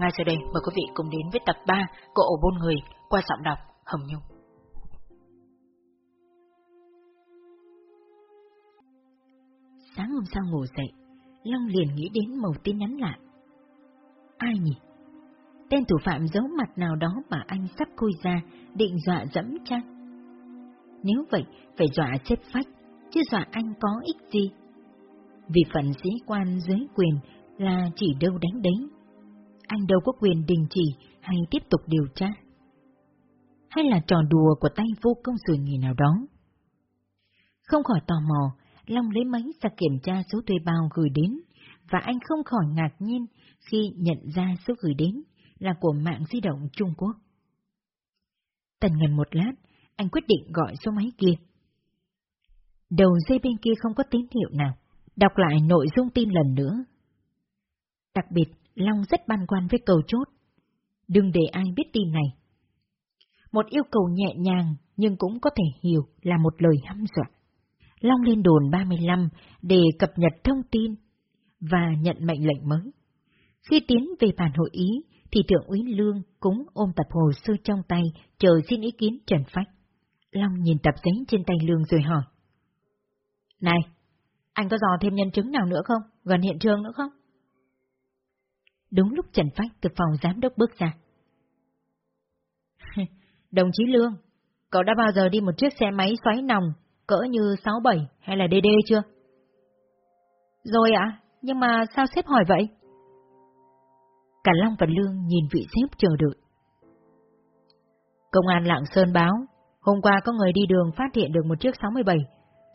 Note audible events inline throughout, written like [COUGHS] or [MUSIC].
Ngay sau đây mời quý vị cùng đến với tập 3 của ổ bôn người qua giọng đọc Hồng Nhung. Sáng hôm sau ngủ dậy, Long liền nghĩ đến màu tin nhắn lạ. Ai nhỉ? Tên thủ phạm giấu mặt nào đó mà anh sắp côi ra, định dọa dẫm chăng? Nếu vậy, phải dọa chết phách, chứ dọa anh có ích gì? Vì phận sĩ quan dưới quyền là chỉ đâu đánh đấy. Anh đâu có quyền đình chỉ hay tiếp tục điều tra. Hay là trò đùa của tay vô công sủi nghỉ nào đó? Không khỏi tò mò, Long lấy máy ra kiểm tra số thuê bao gửi đến, và anh không khỏi ngạc nhiên khi nhận ra số gửi đến là của mạng di động Trung Quốc. Tần ngần một lát, anh quyết định gọi số máy kia. Đầu dây bên kia không có tín hiệu nào, đọc lại nội dung tin lần nữa. Đặc biệt, Long rất băn khoăn với cầu chốt. Đừng để ai biết tin này. Một yêu cầu nhẹ nhàng nhưng cũng có thể hiểu là một lời hăm dọa. Long lên đồn 35 để cập nhật thông tin và nhận mệnh lệnh mới. Khi tiến về bàn hội ý, thì thượng úy Lương cũng ôm tập hồ sơ trong tay, chờ xin ý kiến Trần Phách. Long nhìn tập giấy trên tay Lương rồi hỏi. Này, anh có dò thêm nhân chứng nào nữa không? Gần hiện trường nữa không? Đúng lúc Trần Phách từ phòng giám đốc bước ra. [LAUGHS] Đồng chí Lương, cậu đã bao giờ đi một chiếc xe máy xoáy nòng cỡ như 67 hay là DD chưa? Rồi ạ, nhưng mà sao sếp hỏi vậy? Cả Long và Lương nhìn vị sếp chờ đợi. Công an Lạng Sơn báo, hôm qua có người đi đường phát hiện được một chiếc 67,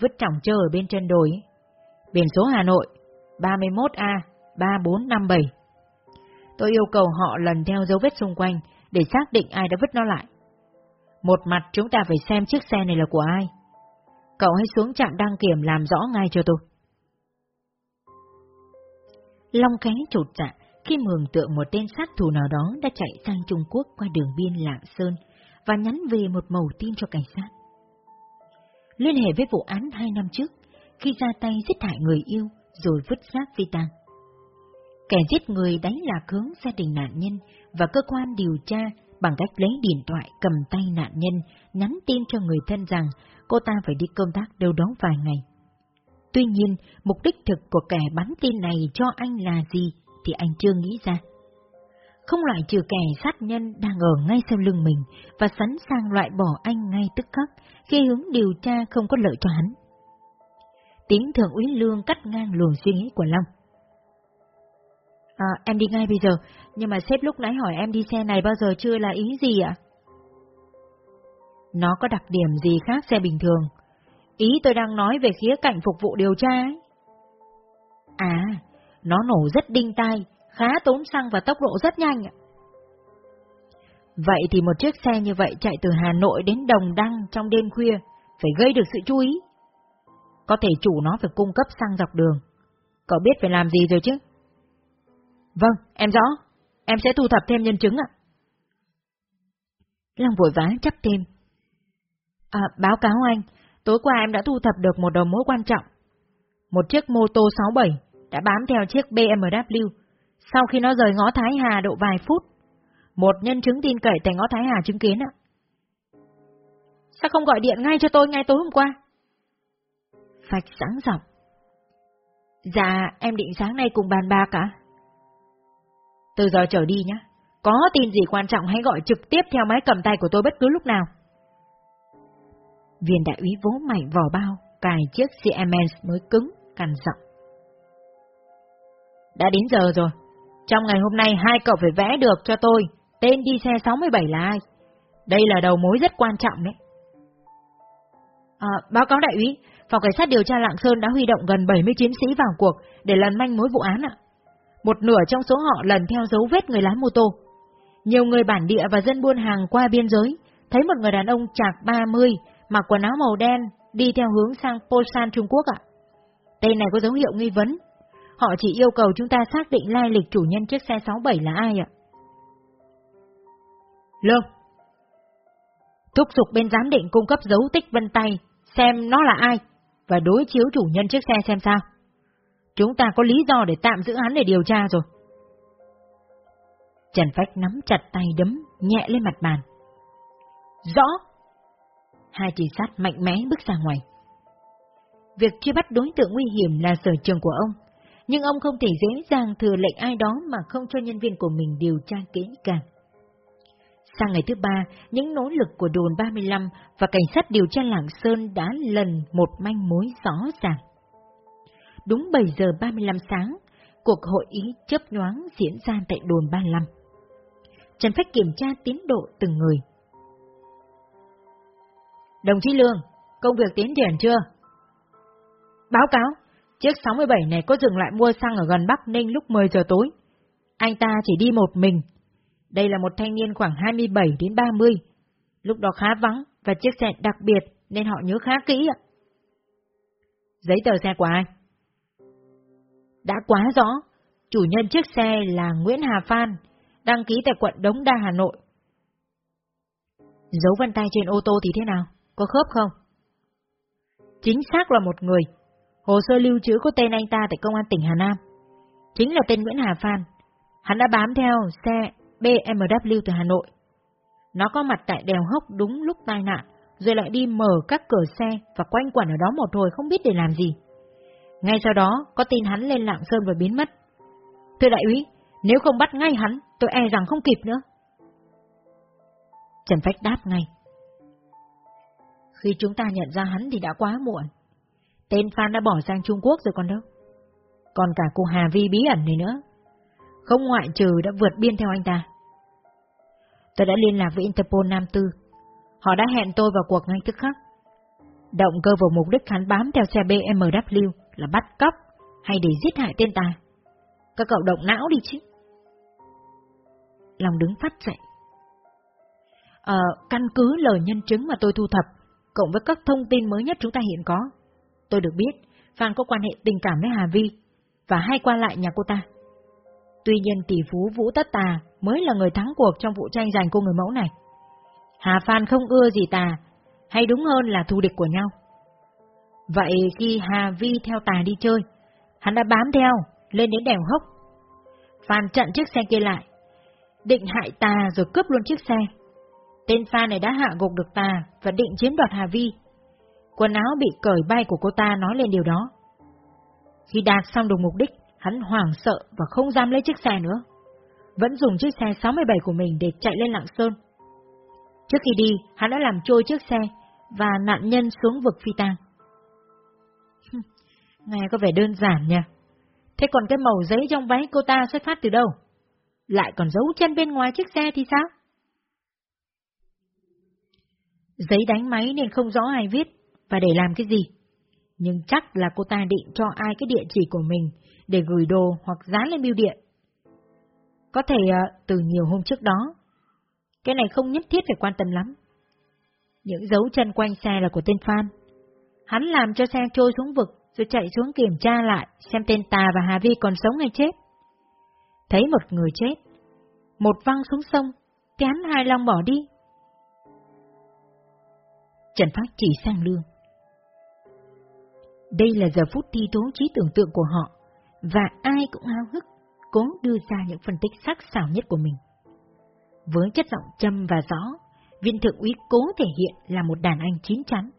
vứt trọng trơ ở bên chân đồi. Biển số Hà Nội, 31A 3457. Tôi yêu cầu họ lần theo dấu vết xung quanh để xác định ai đã vứt nó lại. Một mặt chúng ta phải xem chiếc xe này là của ai. Cậu hãy xuống trạm đăng kiểm làm rõ ngay cho tôi. Long cái trột dạ khi mường tượng một tên sát thủ nào đó đã chạy sang Trung Quốc qua đường biên Lạng Sơn và nhắn về một mẩu tin cho cảnh sát. Liên hệ với vụ án hai năm trước, khi ra tay giết hại người yêu rồi vứt xác phi tang. Kẻ giết người đánh lạc hướng gia đình nạn nhân và cơ quan điều tra bằng cách lấy điện thoại cầm tay nạn nhân nhắn tin cho người thân rằng cô ta phải đi công tác đâu đó vài ngày. Tuy nhiên, mục đích thực của kẻ bắn tin này cho anh là gì thì anh chưa nghĩ ra. Không loại trừ kẻ sát nhân đang ở ngay sau lưng mình và sẵn sàng loại bỏ anh ngay tức khắc khi hướng điều tra không có lợi cho hắn. Tiếng thượng úy lương cắt ngang luồng suy nghĩ của Long. À, em đi ngay bây giờ, nhưng mà sếp lúc nãy hỏi em đi xe này bao giờ chưa là ý gì ạ? Nó có đặc điểm gì khác xe bình thường? Ý tôi đang nói về khía cạnh phục vụ điều tra ấy. À, nó nổ rất đinh tai, khá tốn xăng và tốc độ rất nhanh. Vậy thì một chiếc xe như vậy chạy từ Hà Nội đến Đồng Đăng trong đêm khuya, phải gây được sự chú ý. Có thể chủ nó phải cung cấp xăng dọc đường. Cậu biết phải làm gì rồi chứ? Vâng, em rõ. Em sẽ thu thập thêm nhân chứng ạ. Long vội vã chấp thêm. À, báo cáo anh, tối qua em đã thu thập được một đầu mối quan trọng. Một chiếc mô tô 67 đã bám theo chiếc BMW sau khi nó rời ngõ Thái Hà độ vài phút. Một nhân chứng tin cậy tại ngõ Thái Hà chứng kiến ạ. Sao không gọi điện ngay cho tôi ngay tối hôm qua? Phạch sáng giọng. Dạ, em định sáng nay cùng bàn bạc cả. Từ giờ trở đi nhé. Có tin gì quan trọng hãy gọi trực tiếp theo máy cầm tay của tôi bất cứ lúc nào. Viên đại úy vỗ mạnh vỏ bao, cài chiếc Siemens mới cứng, cằn giọng. Đã đến giờ rồi. Trong ngày hôm nay hai cậu phải vẽ được cho tôi tên đi xe 67 là ai. Đây là đầu mối rất quan trọng đấy. À, báo cáo đại úy, phòng cảnh sát điều tra Lạng Sơn đã huy động gần 70 chiến sĩ vào cuộc để lần manh mối vụ án ạ một nửa trong số họ lần theo dấu vết người lái mô tô. Nhiều người bản địa và dân buôn hàng qua biên giới, thấy một người đàn ông chạc 30, mặc quần áo màu đen, đi theo hướng sang Posan Trung Quốc ạ. Tên này có dấu hiệu nghi vấn. Họ chỉ yêu cầu chúng ta xác định lai lịch chủ nhân chiếc xe 67 là ai ạ. Lương Thúc giục bên giám định cung cấp dấu tích vân tay, xem nó là ai, và đối chiếu chủ nhân chiếc xe xem sao. Chúng ta có lý do để tạm giữ hắn để điều tra rồi. Trần Phách nắm chặt tay đấm, nhẹ lên mặt bàn. Rõ! Hai trinh sát mạnh mẽ bước ra ngoài. Việc truy bắt đối tượng nguy hiểm là sở trường của ông, nhưng ông không thể dễ dàng thừa lệnh ai đó mà không cho nhân viên của mình điều tra kỹ càng. Sang ngày thứ ba, những nỗ lực của đồn 35 và cảnh sát điều tra Lạng Sơn đã lần một manh mối rõ ràng. Đúng 7 giờ 35 sáng, cuộc hội ý chấp nhoáng diễn ra tại đồn 35. Trần Phách kiểm tra tiến độ từng người. Đồng chí Lương, công việc tiến triển chưa? Báo cáo, chiếc 67 này có dừng lại mua xăng ở gần Bắc Ninh lúc 10 giờ tối. Anh ta chỉ đi một mình. Đây là một thanh niên khoảng 27 đến 30. Lúc đó khá vắng và chiếc xe đặc biệt nên họ nhớ khá kỹ ạ. Giấy tờ xe của ai? Đã quá rõ, chủ nhân chiếc xe là Nguyễn Hà Phan, đăng ký tại quận Đống Đa, Hà Nội. Dấu vân tay trên ô tô thì thế nào? Có khớp không? Chính xác là một người. Hồ sơ lưu trữ có tên anh ta tại công an tỉnh Hà Nam. Chính là tên Nguyễn Hà Phan. Hắn đã bám theo xe BMW từ Hà Nội. Nó có mặt tại đèo hốc đúng lúc tai nạn, rồi lại đi mở các cửa xe và quanh quẩn ở đó một hồi không biết để làm gì. Ngay sau đó, có tin hắn lên Lạng Sơn và biến mất. Thưa đại úy, nếu không bắt ngay hắn, tôi e rằng không kịp nữa. Trần Phách đáp ngay. Khi chúng ta nhận ra hắn thì đã quá muộn. Tên Phan đã bỏ sang Trung Quốc rồi còn đâu. Còn cả cô Hà Vi bí ẩn này nữa. Không ngoại trừ đã vượt biên theo anh ta. Tôi đã liên lạc với Interpol Nam Tư. Họ đã hẹn tôi vào cuộc ngay tức khắc. Động cơ vào mục đích hắn bám theo xe BMW là bắt cóc hay để giết hại tên ta. Các cậu động não đi chứ. Lòng đứng phát dậy. Ờ, căn cứ lời nhân chứng mà tôi thu thập, cộng với các thông tin mới nhất chúng ta hiện có. Tôi được biết, Phan có quan hệ tình cảm với Hà Vi, và hay qua lại nhà cô ta. Tuy nhiên tỷ phú Vũ Tất Tà mới là người thắng cuộc trong vụ tranh giành cô người mẫu này. Hà Phan không ưa gì Tà, hay đúng hơn là thù địch của nhau. Vậy khi Hà Vi theo Tà đi chơi, hắn đã bám theo, lên đến đèo hốc. Phan chặn chiếc xe kia lại, định hại Tà rồi cướp luôn chiếc xe. Tên Phan này đã hạ gục được Tà và định chiếm đoạt Hà Vi. Quần áo bị cởi bay của cô ta nói lên điều đó. Khi đạt xong được mục đích, hắn hoảng sợ và không dám lấy chiếc xe nữa. Vẫn dùng chiếc xe 67 của mình để chạy lên Lạng Sơn. Trước khi đi, hắn đã làm trôi chiếc xe và nạn nhân xuống vực phi tang. Nghe có vẻ đơn giản nha. Thế còn cái màu giấy trong váy cô ta xuất phát từ đâu? Lại còn giấu chân bên ngoài chiếc xe thì sao? Giấy đánh máy nên không rõ ai viết, và để làm cái gì. Nhưng chắc là cô ta định cho ai cái địa chỉ của mình để gửi đồ hoặc dán lên bưu điện. Có thể ờ, từ nhiều hôm trước đó. Cái này không nhất thiết phải quan tâm lắm. Những dấu chân quanh xe là của tên Phan. Hắn làm cho xe trôi xuống vực rồi chạy xuống kiểm tra lại xem tên Tà và Hà Vi còn sống hay chết. Thấy một người chết, một văng xuống sông, thì hắn hài lòng bỏ đi. Trần Phát chỉ sang lương. Đây là giờ phút thi tố trí tưởng tượng của họ, và ai cũng háo hức, cố đưa ra những phân tích sắc sảo nhất của mình. Với chất giọng châm và rõ, viên thượng úy cố thể hiện là một đàn anh chín chắn.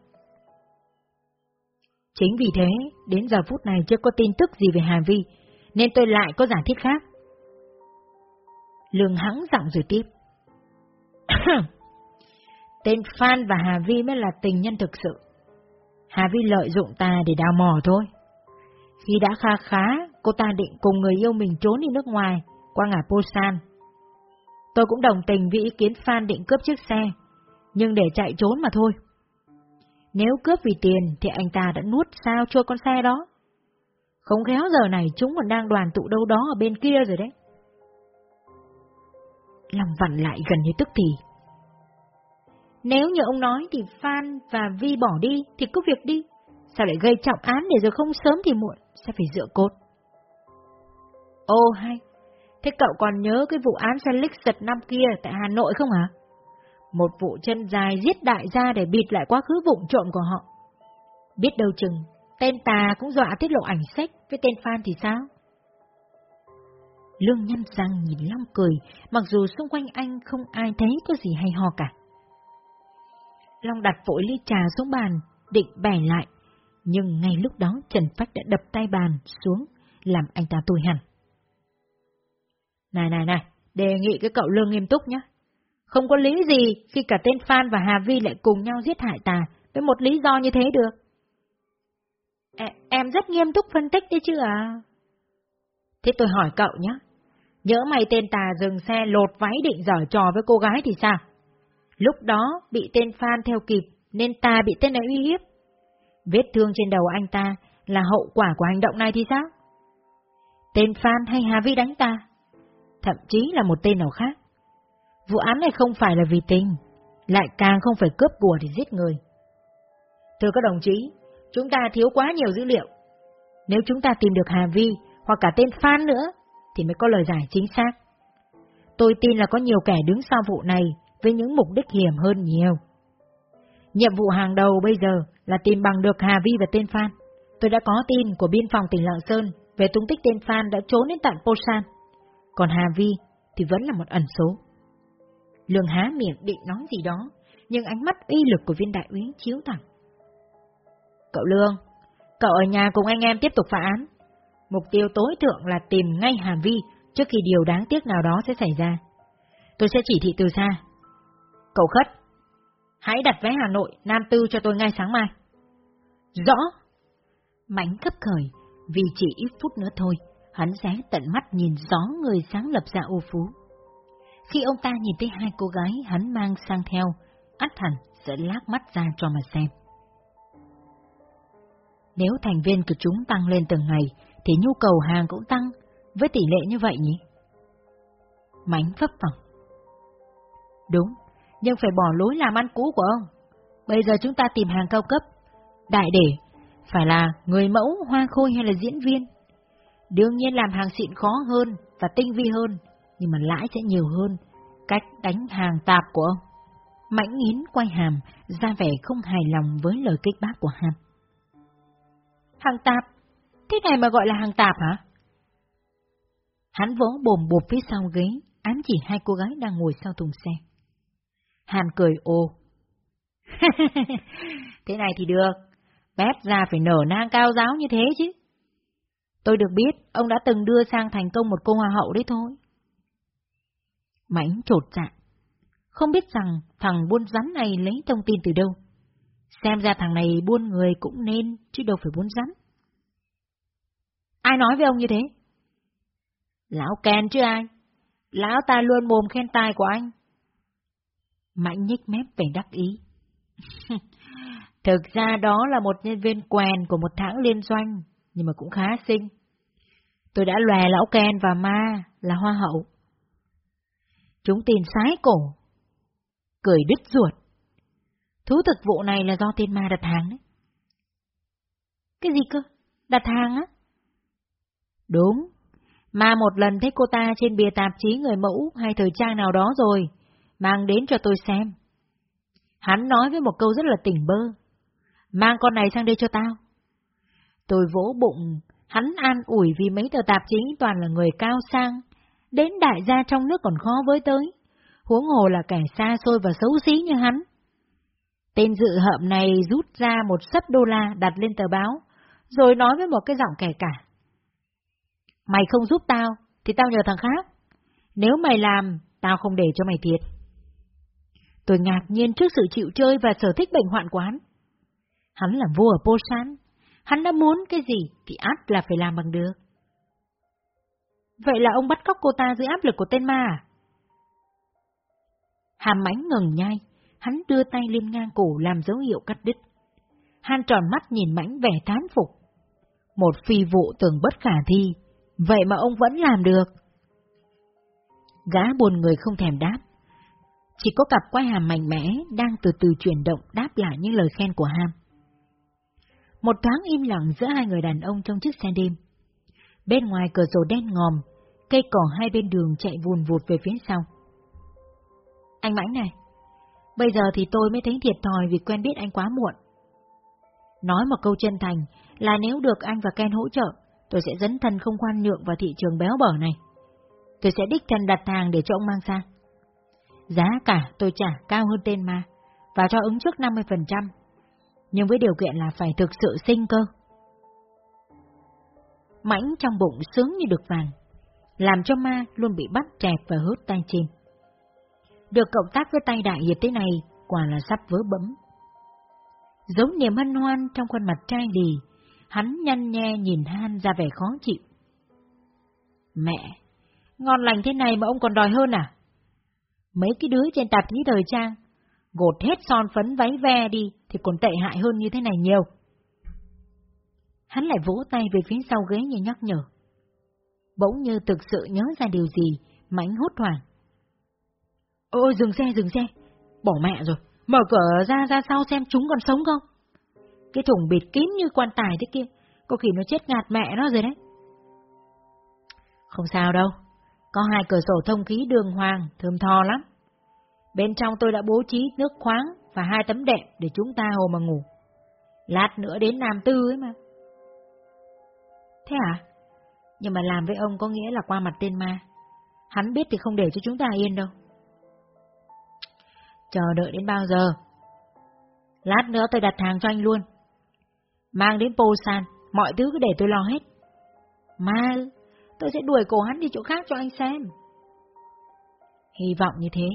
Chính vì thế, đến giờ phút này chưa có tin tức gì về Hà Vi, nên tôi lại có giả thiết khác. Lương hắng giọng rồi tiếp. [COUGHS] Tên Phan và Hà Vi mới là tình nhân thực sự. Hà Vi lợi dụng ta để đào mò thôi. Khi đã kha khá, cô ta định cùng người yêu mình trốn đi nước ngoài, qua ngã Posan. Tôi cũng đồng tình với ý kiến Phan định cướp chiếc xe, nhưng để chạy trốn mà thôi. Nếu cướp vì tiền thì anh ta đã nuốt sao chua con xe đó. Không khéo giờ này chúng còn đang đoàn tụ đâu đó ở bên kia rồi đấy. Lòng vặn lại gần như tức thì. Nếu như ông nói thì Phan và Vi bỏ đi thì cứ việc đi. Sao lại gây trọng án để rồi không sớm thì muộn, sẽ phải dựa cốt. Ô hay, thế cậu còn nhớ cái vụ án xe lích giật năm kia tại Hà Nội không hả? Một vụ chân dài giết đại gia để bịt lại quá khứ vụng trộm của họ. Biết đâu chừng, tên ta cũng dọa tiết lộ ảnh sách với tên Phan thì sao? Lương nhăn răng nhìn Long cười, mặc dù xung quanh anh không ai thấy có gì hay ho cả. Long đặt vội ly trà xuống bàn, định bẻ lại, nhưng ngay lúc đó Trần Phách đã đập tay bàn xuống, làm anh ta tủi hẳn. Này này này, đề nghị cái cậu Lương nghiêm túc nhé. Không có lý gì khi cả tên Phan và Hà Vi lại cùng nhau giết hại ta với một lý do như thế được. À, em rất nghiêm túc phân tích đấy chứ à? Thế tôi hỏi cậu nhé, nhớ mày tên tà dừng xe lột váy định giở trò với cô gái thì sao? Lúc đó bị tên Phan theo kịp nên ta bị tên này uy hiếp. Vết thương trên đầu anh ta là hậu quả của hành động này thì sao? Tên Phan hay Hà Vi đánh ta? Thậm chí là một tên nào khác. Vụ án này không phải là vì tình, lại càng không phải cướp của để giết người. Thưa các đồng chí, chúng ta thiếu quá nhiều dữ liệu. Nếu chúng ta tìm được Hà Vi hoặc cả tên Phan nữa, thì mới có lời giải chính xác. Tôi tin là có nhiều kẻ đứng sau vụ này với những mục đích hiểm hơn nhiều. Nhiệm vụ hàng đầu bây giờ là tìm bằng được Hà Vi và tên Phan. Tôi đã có tin của biên phòng tỉnh Lạng Sơn về tung tích tên Phan đã trốn đến tận Posan. Còn Hà Vi thì vẫn là một ẩn số. Lương há miệng định nói gì đó, nhưng ánh mắt uy lực của viên đại úy chiếu thẳng. Cậu Lương, cậu ở nhà cùng anh em tiếp tục phá án. Mục tiêu tối thượng là tìm ngay Hà Vi trước khi điều đáng tiếc nào đó sẽ xảy ra. Tôi sẽ chỉ thị từ xa. Cậu Khất, hãy đặt vé Hà Nội, Nam Tư cho tôi ngay sáng mai. Rõ. Mảnh cấp khởi, vì chỉ ít phút nữa thôi, hắn sẽ tận mắt nhìn rõ người sáng lập ra ô phú. Khi ông ta nhìn thấy hai cô gái hắn mang sang theo, ắt hẳn sẽ lác mắt ra cho mà xem. Nếu thành viên của chúng tăng lên từng ngày, thì nhu cầu hàng cũng tăng, với tỷ lệ như vậy nhỉ? Mánh phấp phỏng. Đúng, nhưng phải bỏ lối làm ăn cũ của ông. Bây giờ chúng ta tìm hàng cao cấp. Đại để, phải là người mẫu, hoa khôi hay là diễn viên. Đương nhiên làm hàng xịn khó hơn và tinh vi hơn, nhưng mà lãi sẽ nhiều hơn. Cách đánh hàng tạp của ông. Mãnh Yến quay hàm, ra vẻ không hài lòng với lời kích bác của Hàm. Hàng tạp? Thế này mà gọi là hàng tạp hả? Hắn vỗ bồm bột phía sau ghế, ám chỉ hai cô gái đang ngồi sau thùng xe. Hàn cười ồ. [LAUGHS] thế này thì được, bép ra phải nở nang cao giáo như thế chứ. Tôi được biết, ông đã từng đưa sang thành công một cô hoa hậu đấy thôi. Mãnh trột dạ. Không biết rằng thằng buôn rắn này lấy thông tin từ đâu. Xem ra thằng này buôn người cũng nên, chứ đâu phải buôn rắn. Ai nói với ông như thế? Lão Ken chứ ai? Lão ta luôn mồm khen tài của anh. Mạnh nhích mép về đắc ý. [LAUGHS] Thực ra đó là một nhân viên quèn của một hãng liên doanh, nhưng mà cũng khá xinh. Tôi đã lòe lão Ken và ma là hoa hậu. Chúng tên sái cổ. Cười đứt ruột. Thú thực vụ này là do tên ma đặt hàng đấy. Cái gì cơ? Đặt hàng á? Đúng. Ma một lần thấy cô ta trên bìa tạp chí người mẫu hay thời trang nào đó rồi, mang đến cho tôi xem. Hắn nói với một câu rất là tỉnh bơ. Mang con này sang đây cho tao. Tôi vỗ bụng, hắn an ủi vì mấy tờ tạp chí toàn là người cao sang, đến đại gia trong nước còn khó với tới, huống hồ là kẻ xa xôi và xấu xí như hắn. Tên dự hợm này rút ra một sấp đô la đặt lên tờ báo, rồi nói với một cái giọng kẻ cả. Mày không giúp tao, thì tao nhờ thằng khác. Nếu mày làm, tao không để cho mày thiệt. Tôi ngạc nhiên trước sự chịu chơi và sở thích bệnh hoạn quán. Hắn là vua ở Posan, hắn đã muốn cái gì thì át là phải làm bằng được. Vậy là ông bắt cóc cô ta dưới áp lực của tên ma à? Hàm mánh ngừng nhai, hắn đưa tay lên ngang cổ làm dấu hiệu cắt đứt. Han tròn mắt nhìn mãnh vẻ thán phục. Một phi vụ tưởng bất khả thi, vậy mà ông vẫn làm được. Gã buồn người không thèm đáp. Chỉ có cặp quay hàm mạnh mẽ đang từ từ chuyển động đáp lại những lời khen của Ham. Một thoáng im lặng giữa hai người đàn ông trong chiếc xe đêm. Bên ngoài cửa sổ đen ngòm, cây cỏ hai bên đường chạy vùn vụt về phía sau. Anh Mãnh này, bây giờ thì tôi mới thấy thiệt thòi vì quen biết anh quá muộn. Nói một câu chân thành là nếu được anh và Ken hỗ trợ, tôi sẽ dấn thân không khoan nhượng vào thị trường béo bở này. tôi sẽ đích thân đặt hàng để cho ông mang sang. Giá cả tôi trả cao hơn tên ma, và cho ứng trước 50%, nhưng với điều kiện là phải thực sự sinh cơ. Mãnh trong bụng sướng như được vàng, làm cho ma luôn bị bắt chẹp và hút tay trên. Được cộng tác với tay đại hiệp thế này, quả là sắp vỡ bấm. Giống niềm hân hoan trong khuôn mặt trai lì, hắn nhăn nhe nhìn Han ra vẻ khó chịu. Mẹ, ngon lành thế này mà ông còn đòi hơn à? Mấy cái đứa trên tạp chí thời trang, gột hết son phấn váy ve đi thì còn tệ hại hơn như thế này nhiều. Hắn lại vỗ tay về phía sau ghế như nhắc nhở. Bỗng như thực sự nhớ ra điều gì, mảnh hốt hoảng. Ôi, dừng xe, dừng xe. Bỏ mẹ rồi, mở cửa ra ra sau xem chúng còn sống không. Cái thùng bịt kín như quan tài thế kia, có khi nó chết ngạt mẹ nó rồi đấy. Không sao đâu, có hai cửa sổ thông khí đường hoàng, thơm tho lắm. Bên trong tôi đã bố trí nước khoáng và hai tấm đệm để chúng ta hồ mà ngủ. Lát nữa đến Nam Tư ấy mà. Thế à? Nhưng mà làm với ông có nghĩa là qua mặt tên ma. Hắn biết thì không để cho chúng ta yên đâu. Chờ đợi đến bao giờ? Lát nữa tôi đặt hàng cho anh luôn. Mang đến Posan, mọi thứ cứ để tôi lo hết. Ma, tôi sẽ đuổi cổ hắn đi chỗ khác cho anh xem. Hy vọng như thế.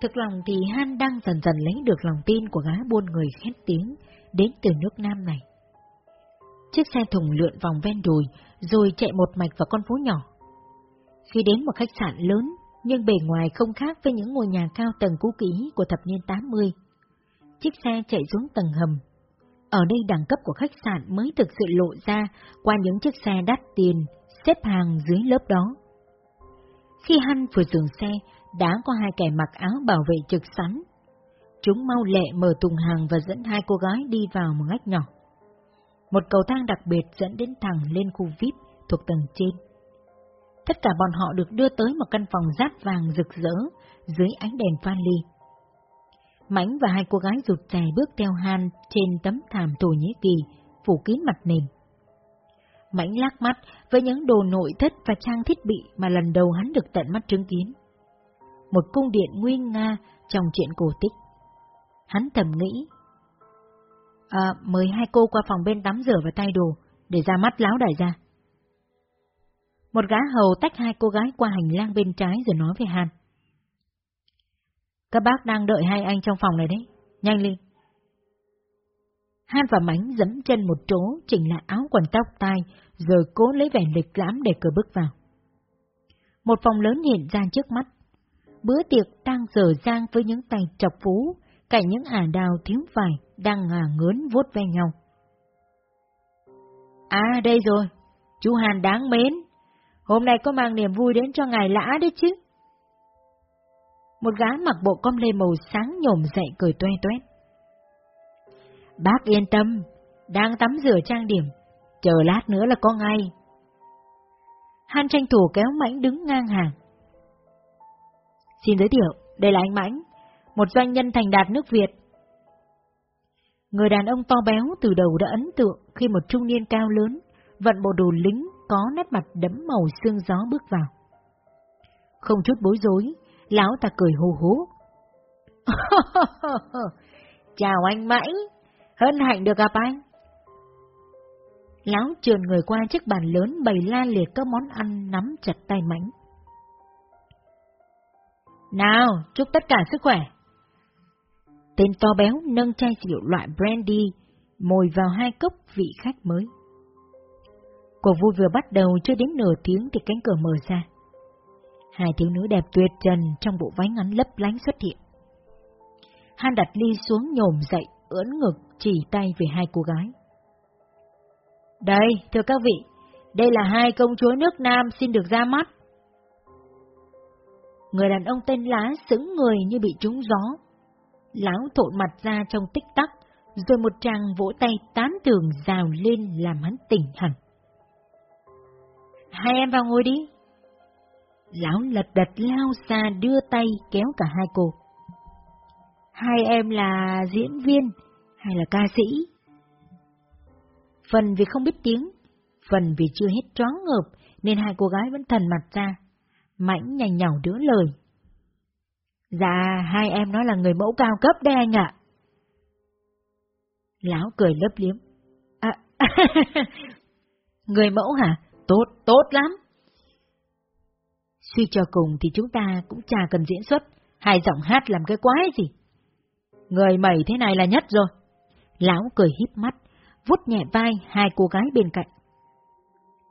Thực lòng thì Han đang dần dần lấy được lòng tin của gái buôn người khét tiếng đến từ nước Nam này. Chiếc xe thùng lượn vòng ven đồi, rồi chạy một mạch vào con phố nhỏ. Khi đến một khách sạn lớn, nhưng bề ngoài không khác với những ngôi nhà cao tầng cũ kỹ của thập niên 80. Chiếc xe chạy xuống tầng hầm. Ở đây đẳng cấp của khách sạn mới thực sự lộ ra qua những chiếc xe đắt tiền, xếp hàng dưới lớp đó. Khi Han vừa dừng xe, đã có hai kẻ mặc áo bảo vệ trực sẵn. Chúng mau lẹ mở tùng hàng và dẫn hai cô gái đi vào một ngách nhỏ. Một cầu thang đặc biệt dẫn đến thẳng lên khu VIP thuộc tầng trên. Tất cả bọn họ được đưa tới một căn phòng rát vàng rực rỡ dưới ánh đèn pha ly. Mãnh và hai cô gái rụt rè bước theo Han trên tấm thảm Thổ Nhĩ Kỳ, phủ kín mặt nền. Mãnh lác mắt với những đồ nội thất và trang thiết bị mà lần đầu hắn được tận mắt chứng kiến. Một cung điện nguyên nga trong chuyện cổ tích. Hắn thầm nghĩ. À, mời hai cô qua phòng bên tắm rửa và tay đồ, để ra mắt láo đại gia. Một gã hầu tách hai cô gái qua hành lang bên trái rồi nói với Han. Các bác đang đợi hai anh trong phòng này đấy, nhanh lên. Han và Mánh dẫm chân một chỗ, chỉnh lại áo quần tóc tai, rồi cố lấy vẻ lịch lãm để cửa bước vào. Một phòng lớn hiện ra trước mắt. Bữa tiệc đang dở dang với những tay chọc phú, cạnh những ả đào thiếu vải đang ngả ngớn vuốt ve nhau. À đây rồi, chú Hàn đáng mến, hôm nay có mang niềm vui đến cho ngài lã đấy chứ. Một gã mặc bộ com lê màu sáng nhổm dậy cười toe toét. Bác yên tâm, đang tắm rửa trang điểm, chờ lát nữa là có ngay. Han tranh thủ kéo Mãnh đứng ngang hàng. Xin giới thiệu, đây là anh Mãnh, một doanh nhân thành đạt nước Việt. Người đàn ông to béo từ đầu đã ấn tượng khi một trung niên cao lớn, vận bộ đồ lính có nét mặt đẫm màu xương gió bước vào. Không chút bối rối, lão ta cười hô hố. [LAUGHS] Chào anh Mãnh, hân hạnh được gặp anh. Lão trườn người qua chiếc bàn lớn bày la liệt các món ăn nắm chặt tay Mãnh. Nào, chúc tất cả sức khỏe. Tên to béo nâng chai rượu loại brandy, mồi vào hai cốc vị khách mới. Cuộc vui vừa bắt đầu chưa đến nửa tiếng thì cánh cửa mở ra. Hai thiếu nữ đẹp tuyệt trần trong bộ váy ngắn lấp lánh xuất hiện. Han đặt ly xuống nhổm dậy, ưỡn ngực, chỉ tay về hai cô gái. Đây, thưa các vị, đây là hai công chúa nước Nam xin được ra mắt. Người đàn ông tên Lá sững người như bị trúng gió lão thộn mặt ra trong tích tắc, rồi một tràng vỗ tay tán tường rào lên làm hắn tỉnh hẳn. Hai em vào ngồi đi. Lão lật đật lao xa đưa tay kéo cả hai cô. Hai em là diễn viên hay là ca sĩ? Phần vì không biết tiếng, phần vì chưa hết choáng ngợp nên hai cô gái vẫn thần mặt ra. Mãnh nhanh nhỏ đứa lời. Dạ, hai em nó là người mẫu cao cấp đấy anh ạ. Lão cười lấp liếm. À, [LAUGHS] người mẫu hả? Tốt, tốt lắm. Suy cho cùng thì chúng ta cũng chả cần diễn xuất, hai giọng hát làm cái quái gì. Người mẩy thế này là nhất rồi. Lão cười híp mắt, vút nhẹ vai hai cô gái bên cạnh.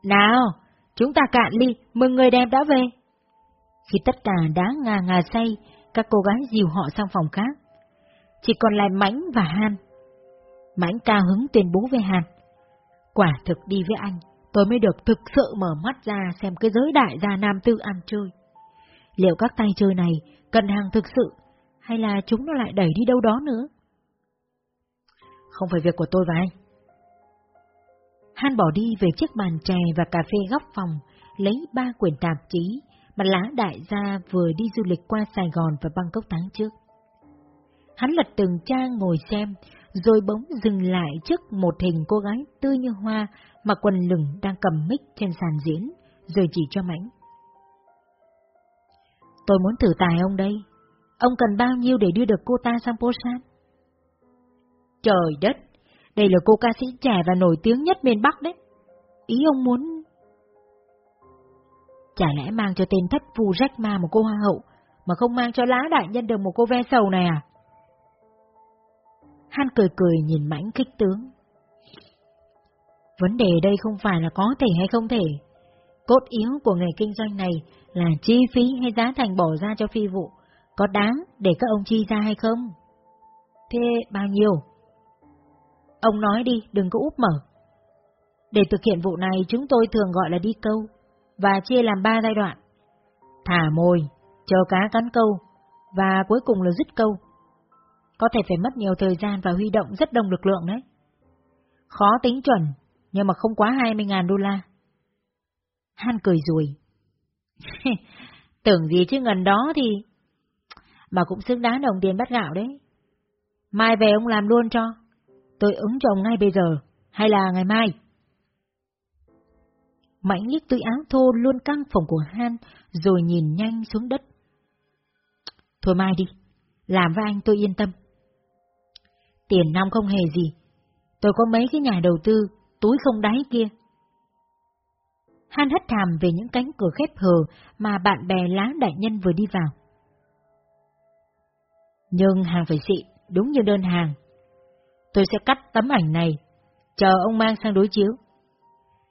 Nào, chúng ta cạn ly, mừng người đẹp đã về. Khi tất cả đã ngà ngà say, các cô gái dìu họ sang phòng khác. Chỉ còn lại Mãnh và Han. Mãnh cao hứng tuyên bố với Han. Quả thực đi với anh, tôi mới được thực sự mở mắt ra xem cái giới đại gia nam tư ăn chơi. Liệu các tay chơi này cần hàng thực sự, hay là chúng nó lại đẩy đi đâu đó nữa? Không phải việc của tôi và anh. Han bỏ đi về chiếc bàn chè và cà phê góc phòng, lấy ba quyển tạp chí mà lá đại gia vừa đi du lịch qua Sài Gòn và Bangkok tháng trước. Hắn lật từng trang ngồi xem, rồi bỗng dừng lại trước một hình cô gái tươi như hoa mà quần lửng đang cầm mic trên sàn diễn, rồi chỉ cho mảnh. Tôi muốn thử tài ông đây. Ông cần bao nhiêu để đưa được cô ta sang Busan? Trời đất, đây là cô ca sĩ trẻ và nổi tiếng nhất miền Bắc đấy. Ý ông muốn... Chả lẽ mang cho tên thất phu rách ma một cô hoa hậu, mà không mang cho lá đại nhân được một cô ve sầu này à? Han cười cười nhìn mãnh kích tướng. Vấn đề đây không phải là có thể hay không thể. Cốt yếu của nghề kinh doanh này là chi phí hay giá thành bỏ ra cho phi vụ, có đáng để các ông chi ra hay không? Thế bao nhiêu? Ông nói đi, đừng có úp mở. Để thực hiện vụ này chúng tôi thường gọi là đi câu, và chia làm ba giai đoạn. Thả mồi, chờ cá cắn câu, và cuối cùng là dứt câu. Có thể phải mất nhiều thời gian và huy động rất đông lực lượng đấy. Khó tính chuẩn, nhưng mà không quá 20.000 đô la. Han cười rùi. [LAUGHS] Tưởng gì chứ ngần đó thì... Mà cũng xứng đáng đồng tiền bắt gạo đấy. Mai về ông làm luôn cho. Tôi ứng cho ông ngay bây giờ, hay là ngày mai? Mãnh liếc túi áo thô luôn căng phòng của Han, rồi nhìn nhanh xuống đất. Thôi mai đi, làm với anh tôi yên tâm. Tiền năm không hề gì, tôi có mấy cái nhà đầu tư, túi không đáy kia. Han hất thàm về những cánh cửa khép hờ mà bạn bè lá đại nhân vừa đi vào. Nhưng hàng phải xị, đúng như đơn hàng. Tôi sẽ cắt tấm ảnh này, chờ ông mang sang đối chiếu.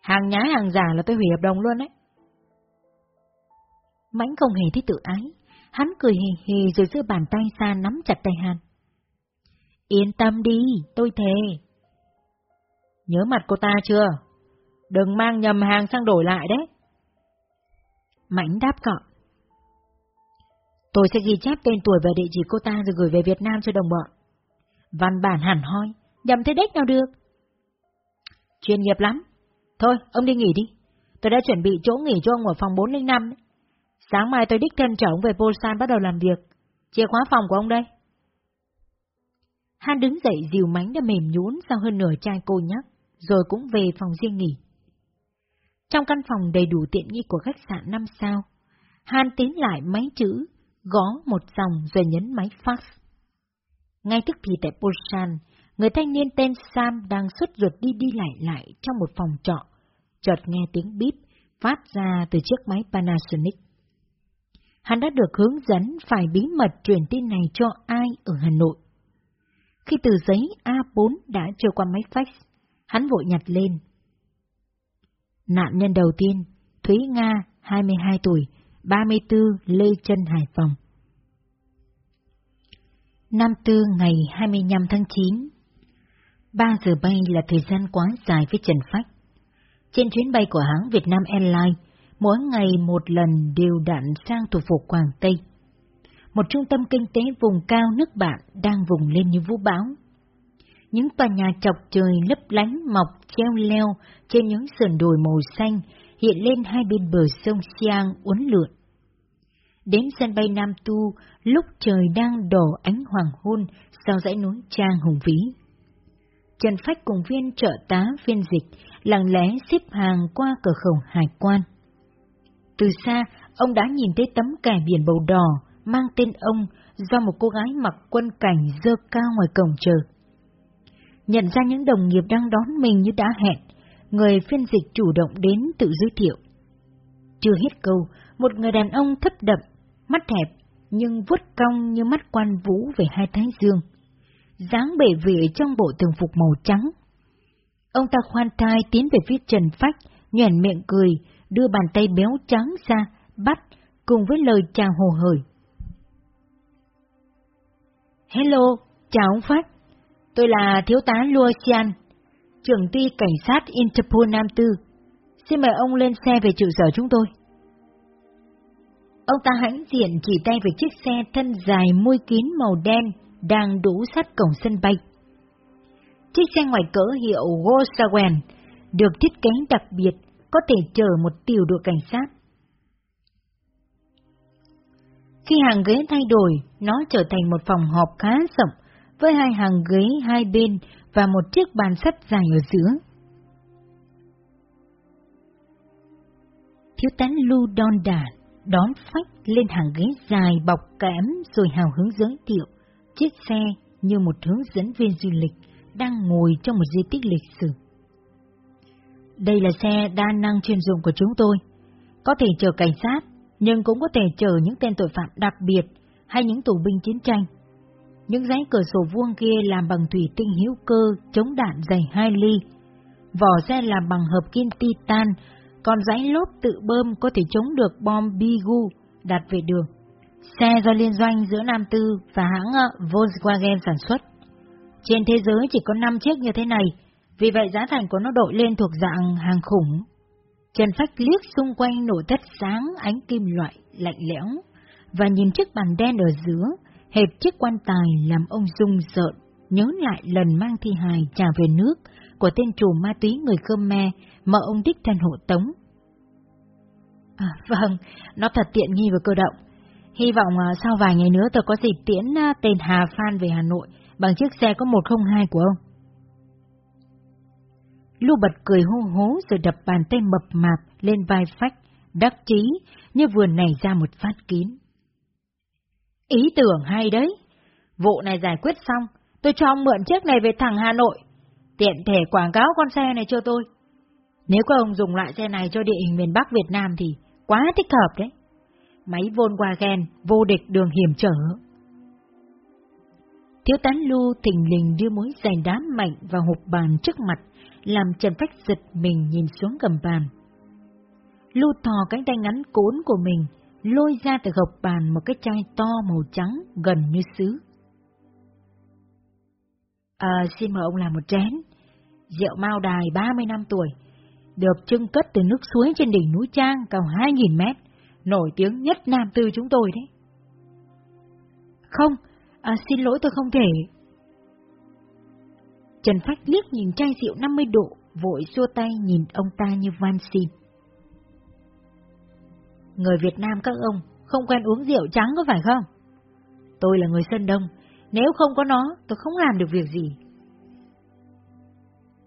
Hàng nhái hàng giả là tôi hủy hợp đồng luôn đấy. Mãnh không hề thấy tự ái, hắn cười hì hì rồi giữ bàn tay xa nắm chặt tay Hàn. Yên tâm đi, tôi thề. Nhớ mặt cô ta chưa? Đừng mang nhầm hàng sang đổi lại đấy. Mãnh đáp gọn. Tôi sẽ ghi chép tên tuổi và địa chỉ cô ta rồi gửi về Việt Nam cho đồng bọn. Văn bản hẳn hoi, nhầm thế đếch nào được. Chuyên nghiệp lắm. Thôi, ông đi nghỉ đi. Tôi đã chuẩn bị chỗ nghỉ cho ông ở phòng 405. Sáng mai tôi đích thân chở ông về Busan bắt đầu làm việc. Chìa khóa phòng của ông đây. Han đứng dậy dìu mánh đã mềm nhũn sau hơn nửa chai cô nhắc, rồi cũng về phòng riêng nghỉ. Trong căn phòng đầy đủ tiện nghi của khách sạn 5 sao, Han tiến lại máy chữ, gõ một dòng rồi nhấn máy fax. Ngay tức thì tại Busan, người thanh niên tên Sam đang xuất ruột đi đi lại lại trong một phòng trọ, chợt nghe tiếng bíp phát ra từ chiếc máy Panasonic. Hắn đã được hướng dẫn phải bí mật truyền tin này cho ai ở Hà Nội. Khi từ giấy A4 đã trôi qua máy fax, hắn vội nhặt lên. Nạn nhân đầu tiên, Thúy Nga, 22 tuổi, 34 Lê Trân Hải Phòng. Năm tư ngày 25 tháng 9 3 giờ bay là thời gian quá dài với Trần Phách. Trên chuyến bay của hãng Việt Nam Airlines, mỗi ngày một lần đều đặn sang thủ phủ Quảng Tây. Một trung tâm kinh tế vùng cao nước bạn đang vùng lên như vũ bão. Những tòa nhà chọc trời lấp lánh mọc treo leo trên những sườn đồi màu xanh hiện lên hai bên bờ sông Siang uốn lượn. Đến sân bay Nam Tu, lúc trời đang đổ ánh hoàng hôn sau dãy núi Trang hùng vĩ. Trần Phách cùng viên trợ tá phiên dịch lặng lẽ xếp hàng qua cửa khẩu hải quan. Từ xa, ông đã nhìn thấy tấm kẻ biển bầu đỏ, mang tên ông do một cô gái mặc quân cảnh dơ cao ngoài cổng chờ. Nhận ra những đồng nghiệp đang đón mình như đã hẹn, người phiên dịch chủ động đến tự giới thiệu. Chưa hết câu, một người đàn ông thấp đậm, mắt hẹp, nhưng vuốt cong như mắt quan vũ về hai thái dương. dáng bể vệ trong bộ thường phục màu trắng. Ông ta khoan thai tiến về phía Trần Phách, nhoẻn miệng cười, đưa bàn tay béo trắng ra, bắt, cùng với lời chào hồ hởi. Hello, chào ông Phách. Tôi là Thiếu tá Lua Xian, trưởng ty cảnh sát Interpol Nam Tư. Xin mời ông lên xe về trụ sở chúng tôi. Ông ta hãnh diện chỉ tay về chiếc xe thân dài môi kín màu đen đang đủ sát cổng sân bay. Chiếc xe ngoài cỡ hiệu Volkswagen được thiết kế đặc biệt có thể chở một tiểu đội cảnh sát. Khi hàng ghế thay đổi, nó trở thành một phòng họp khá rộng với hai hàng ghế hai bên và một chiếc bàn sắt dài ở giữa. Thiếu tá Lu Don Đà đón phách lên hàng ghế dài bọc kẽm rồi hào hứng giới thiệu chiếc xe như một hướng dẫn viên du lịch đang ngồi trong một di tích lịch sử. Đây là xe đa năng chuyên dụng của chúng tôi, có thể chở cảnh sát, nhưng cũng có thể chở những tên tội phạm đặc biệt hay những tù binh chiến tranh. Những dãy cửa sổ vuông kia làm bằng thủy tinh hữu cơ chống đạn dày 2 ly, vỏ xe làm bằng hợp kim titan còn dãy lốp tự bơm có thể chống được bom Bigu đặt về đường. Xe do liên doanh giữa Nam Tư và hãng ờ, Volkswagen sản xuất. Trên thế giới chỉ có 5 chiếc như thế này, vì vậy giá thành của nó đội lên thuộc dạng hàng khủng. Trần Phách liếc xung quanh nổ thất sáng ánh kim loại lạnh lẽo, và nhìn chiếc bàn đen ở giữa, hẹp chiếc quan tài làm ông rung rợn, nhớ lại lần mang thi hài trả về nước của tên chủ ma túy người Khmer mà ông đích thân hộ tống. À, vâng, nó thật tiện nghi và cơ động. Hy vọng à, sau vài ngày nữa tôi có dịp tiễn à, tên Hà Phan về Hà Nội bằng chiếc xe có 102 của ông. Lưu bật cười hô hố rồi đập bàn tay mập mạp lên vai phách, đắc chí như vừa nảy ra một phát kín. Ý tưởng hay đấy. Vụ này giải quyết xong, tôi cho ông mượn chiếc này về thẳng Hà Nội. Tiện thể quảng cáo con xe này cho tôi. Nếu các ông dùng loại xe này cho địa hình miền Bắc Việt Nam thì quá thích hợp đấy. Máy Volkswagen vô địch đường hiểm trở. Thiếu tán lưu thình lình đưa mối giày đá mạnh vào hộp bàn trước mặt, làm Trần Phách giật mình nhìn xuống gầm bàn. Lưu thò cánh tay ngắn cốn của mình, lôi ra từ gọc bàn một cái chai to màu trắng gần như sứ. À, xin mời ông làm một chén. Rượu Mao Đài 30 năm tuổi, được trưng cất từ nước suối trên đỉnh núi Trang cao 2.000 mét, nổi tiếng nhất Nam Tư chúng tôi đấy. Không, à, xin lỗi tôi không thể. Trần Phách liếc nhìn chai rượu 50 độ, vội xua tay nhìn ông ta như van xin. Người Việt Nam các ông không quen uống rượu trắng có phải không? Tôi là người Sơn Đông, nếu không có nó, tôi không làm được việc gì.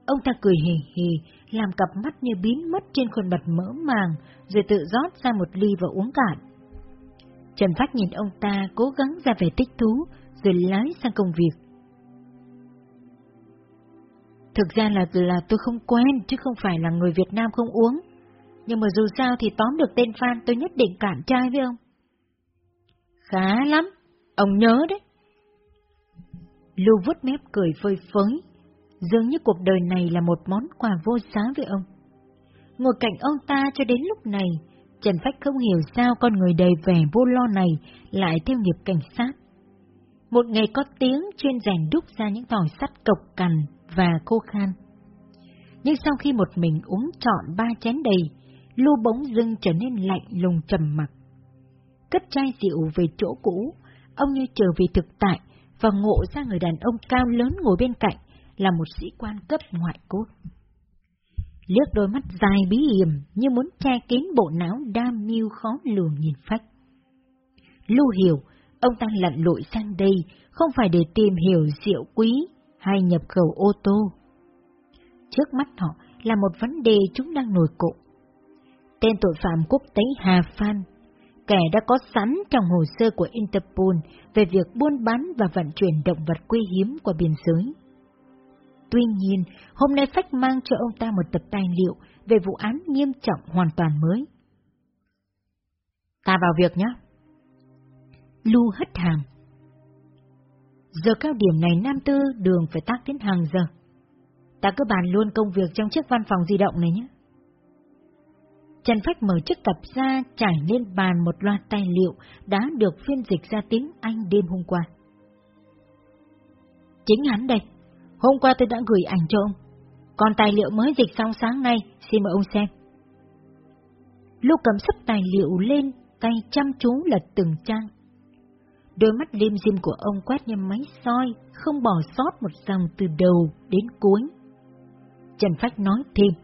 Ông ta cười hì hì, làm cặp mắt như biến mất trên khuôn mặt mỡ màng, rồi tự rót ra một ly và uống cạn. Trần Phách nhìn ông ta cố gắng ra vẻ tích thú, rồi lái sang công việc. Thực ra là là tôi không quen, chứ không phải là người Việt Nam không uống. Nhưng mà dù sao thì tóm được tên Phan tôi nhất định cản trai với ông. Khá lắm, ông nhớ đấy. Lưu vút mép cười phơi phới, dường như cuộc đời này là một món quà vô giá với ông. Ngồi cạnh ông ta cho đến lúc này, Trần Phách không hiểu sao con người đầy vẻ vô lo này lại theo nghiệp cảnh sát. Một ngày có tiếng chuyên rèn đúc ra những tỏi sắt cộc cằn và khô khan. Nhưng sau khi một mình uống trọn ba chén đầy, Lưu bỗng dưng trở nên lạnh lùng trầm mặc. Cất chai rượu về chỗ cũ, ông như trở về thực tại và ngộ ra người đàn ông cao lớn ngồi bên cạnh là một sĩ quan cấp ngoại cốt. Liếc đôi mắt dài bí hiểm như muốn che kín bộ não đam mưu khó lường nhìn phách. Lưu hiểu, ông ta lặn lội sang đây không phải để tìm hiểu rượu quý hay nhập khẩu ô tô. Trước mắt họ là một vấn đề chúng đang nổi cộ. tên tội phạm quốc tế Hà Phan, kẻ đã có sẵn trong hồ sơ của Interpol về việc buôn bán và vận chuyển động vật quý hiếm qua biên giới. Tuy nhiên, hôm nay Phách mang cho ông ta một tập tài liệu về vụ án nghiêm trọng hoàn toàn mới. Ta vào việc nhé. Lu hết hàng. Giờ cao điểm này Nam Tư đường phải tác đến hàng giờ. Ta cứ bàn luôn công việc trong chiếc văn phòng di động này nhé. Trần Phách mở chiếc tập ra trải lên bàn một loạt tài liệu đã được phiên dịch ra tiếng Anh đêm hôm qua. Chính hắn đây. Hôm qua tôi đã gửi ảnh cho ông. Còn tài liệu mới dịch xong sáng nay, xin mời ông xem. Lúc cầm sắp tài liệu lên, tay chăm chú lật từng trang. Đôi mắt lim dim của ông quét như máy soi, không bỏ sót một dòng từ đầu đến cuối. Trần Phách nói thêm.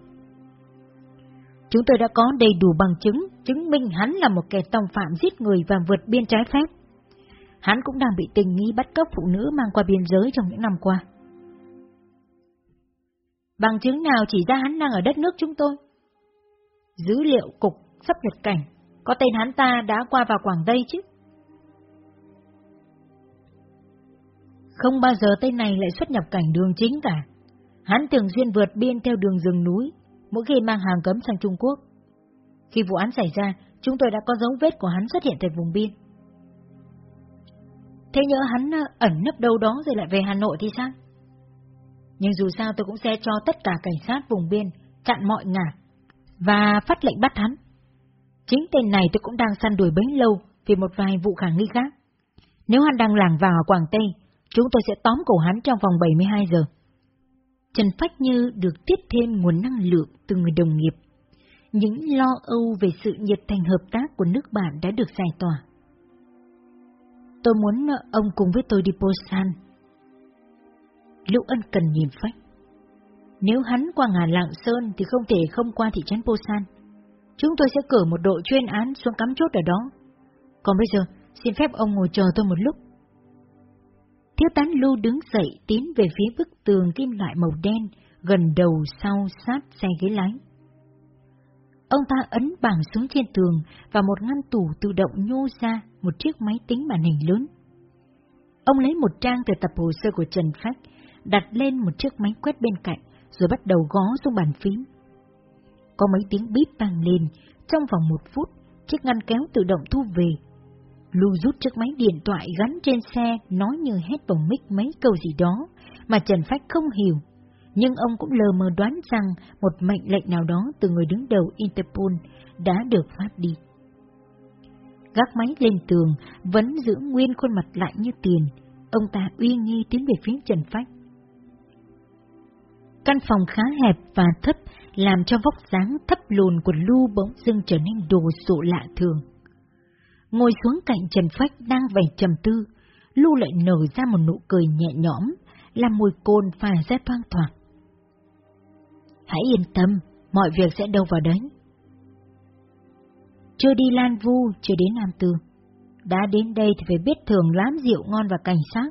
Chúng tôi đã có đầy đủ bằng chứng, chứng minh hắn là một kẻ tòng phạm giết người và vượt biên trái phép. Hắn cũng đang bị tình nghi bắt cóc phụ nữ mang qua biên giới trong những năm qua. Bằng chứng nào chỉ ra hắn đang ở đất nước chúng tôi? Dữ liệu cục sắp nhập cảnh, có tên hắn ta đã qua vào Quảng Tây chứ? Không bao giờ tên này lại xuất nhập cảnh đường chính cả. Hắn thường xuyên vượt biên theo đường rừng núi, mỗi khi mang hàng cấm sang Trung Quốc. Khi vụ án xảy ra, chúng tôi đã có dấu vết của hắn xuất hiện tại vùng biên. Thế nhớ hắn ờ, ẩn nấp đâu đó rồi lại về Hà Nội thì sao? Nhưng dù sao tôi cũng sẽ cho tất cả cảnh sát vùng biên chặn mọi ngả và phát lệnh bắt hắn. Chính tên này tôi cũng đang săn đuổi bấy lâu vì một vài vụ khả nghi khác. Nếu hắn đang làng vào ở Quảng Tây, chúng tôi sẽ tóm cổ hắn trong vòng 72 giờ. Trần Phách Như được tiếp thêm nguồn năng lượng từ người đồng nghiệp. Những lo âu về sự nhiệt thành hợp tác của nước bạn đã được giải tỏa. Tôi muốn ờ, ông cùng với tôi đi Busan. Lũ ân cần nhìn Phách. Nếu hắn qua ngà Lạng Sơn thì không thể không qua thị trấn Busan. Chúng tôi sẽ cử một đội chuyên án xuống cắm chốt ở đó. Còn bây giờ, xin phép ông ngồi chờ tôi một lúc. Thiếu tán lưu đứng dậy tiến về phía bức tường kim loại màu đen, gần đầu sau sát xe ghế lái. Ông ta ấn bảng xuống trên tường và một ngăn tủ tự động nhô ra một chiếc máy tính màn hình lớn. Ông lấy một trang từ tập hồ sơ của Trần Phách, đặt lên một chiếc máy quét bên cạnh, rồi bắt đầu gó xuống bàn phím. Có mấy tiếng bíp vang lên, trong vòng một phút, chiếc ngăn kéo tự động thu về Lưu rút chiếc máy điện thoại gắn trên xe, nói như hét vào mic mấy câu gì đó, mà Trần Phách không hiểu. Nhưng ông cũng lờ mờ đoán rằng một mệnh lệnh nào đó từ người đứng đầu Interpol đã được phát đi. Gác máy lên tường, vẫn giữ nguyên khuôn mặt lạnh như tiền, ông ta uy nghi tiến về phía Trần Phách. Căn phòng khá hẹp và thấp, làm cho vóc dáng thấp lùn của Lưu bỗng dưng trở nên đồ sộ lạ thường ngồi xuống cạnh Trần Phách đang vẻ trầm tư, Lưu lại nở ra một nụ cười nhẹ nhõm, làm mùi cồn phà ra thoang thoảng. Hãy yên tâm, mọi việc sẽ đâu vào đấy. Chưa đi Lan Vu, chưa đến Nam Tư. Đã đến đây thì phải biết thường lám rượu ngon và cảnh sát.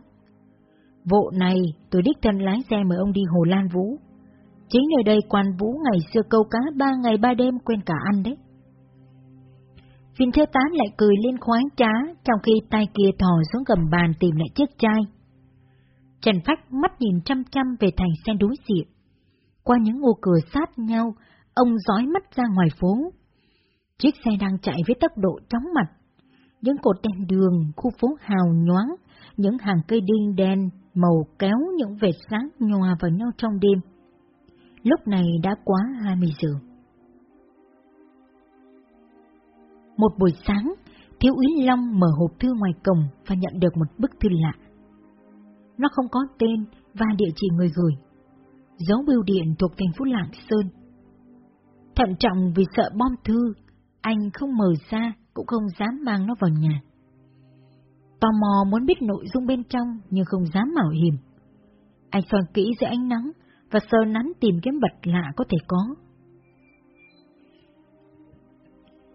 Vụ này, tôi đích thân lái xe mời ông đi Hồ Lan Vũ. Chính nơi đây quan vũ ngày xưa câu cá ba ngày ba đêm quên cả ăn đấy. Viên thiếu tá lại cười lên khoái trá, trong khi tay kia thò xuống gầm bàn tìm lại chiếc chai. Trần Phách mắt nhìn chăm chăm về thành xe đối diện. Qua những ô cửa sát nhau, ông dõi mắt ra ngoài phố. Chiếc xe đang chạy với tốc độ chóng mặt. Những cột đèn đường, khu phố hào nhoáng, những hàng cây đinh đen, màu kéo những vệt sáng nhòa vào nhau trong đêm. Lúc này đã quá 20 giờ. Một buổi sáng, Thiếu úy Long mở hộp thư ngoài cổng và nhận được một bức thư lạ. Nó không có tên và địa chỉ người gửi. Dấu bưu điện thuộc thành phố Lạng Sơn. Thận trọng vì sợ bom thư, anh không mở ra cũng không dám mang nó vào nhà. Tò mò muốn biết nội dung bên trong nhưng không dám mạo hiểm. Anh soi kỹ dưới ánh nắng và sờ nắn tìm kiếm vật lạ có thể có.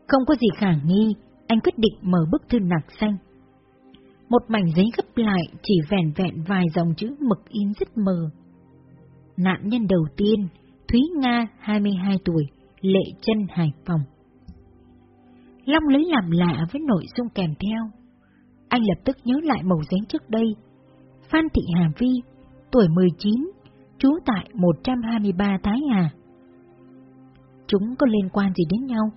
Không có gì khả nghi, anh quyết định mở bức thư nạc xanh. Một mảnh giấy gấp lại chỉ vẹn vẹn vài dòng chữ mực in rất mờ. Nạn nhân đầu tiên, Thúy Nga, 22 tuổi, Lệ chân Hải Phòng. Long lấy làm lạ với nội dung kèm theo. Anh lập tức nhớ lại màu giấy trước đây. Phan Thị Hà Vi, tuổi 19, trú tại 123 Thái Hà. Chúng có liên quan gì đến nhau?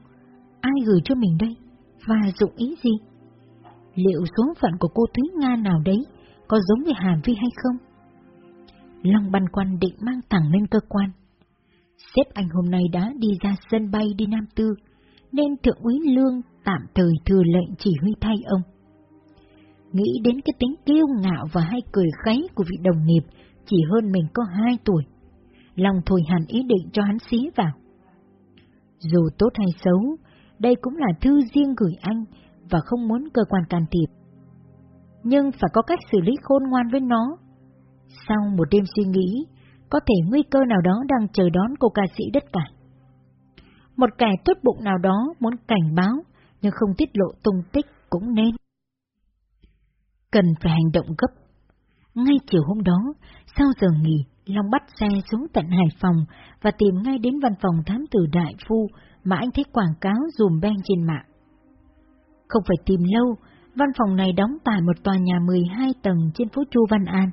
Ai gửi cho mình đây? Và dụng ý gì? Liệu số phận của cô Thúy Nga nào đấy có giống với Hà Vi hay không? Long băn khoăn định mang thẳng lên cơ quan. Sếp anh hôm nay đã đi ra sân bay đi Nam Tư, nên Thượng úy Lương tạm thời thừa lệnh chỉ huy thay ông. Nghĩ đến cái tính kiêu ngạo và hay cười kháy của vị đồng nghiệp chỉ hơn mình có hai tuổi, Long thôi hẳn ý định cho hắn xí vào. Dù tốt hay xấu, đây cũng là thư riêng gửi anh và không muốn cơ quan can thiệp. Nhưng phải có cách xử lý khôn ngoan với nó. Sau một đêm suy nghĩ, có thể nguy cơ nào đó đang chờ đón cô ca sĩ đất cải. Một kẻ tốt bụng nào đó muốn cảnh báo, nhưng không tiết lộ tung tích cũng nên. Cần phải hành động gấp. Ngay chiều hôm đó, sau giờ nghỉ, Long bắt xe xuống tận Hải Phòng và tìm ngay đến văn phòng thám tử Đại Phu mà anh thấy quảng cáo dùm beng trên mạng. Không phải tìm lâu, văn phòng này đóng tại một tòa nhà 12 tầng trên phố Chu Văn An.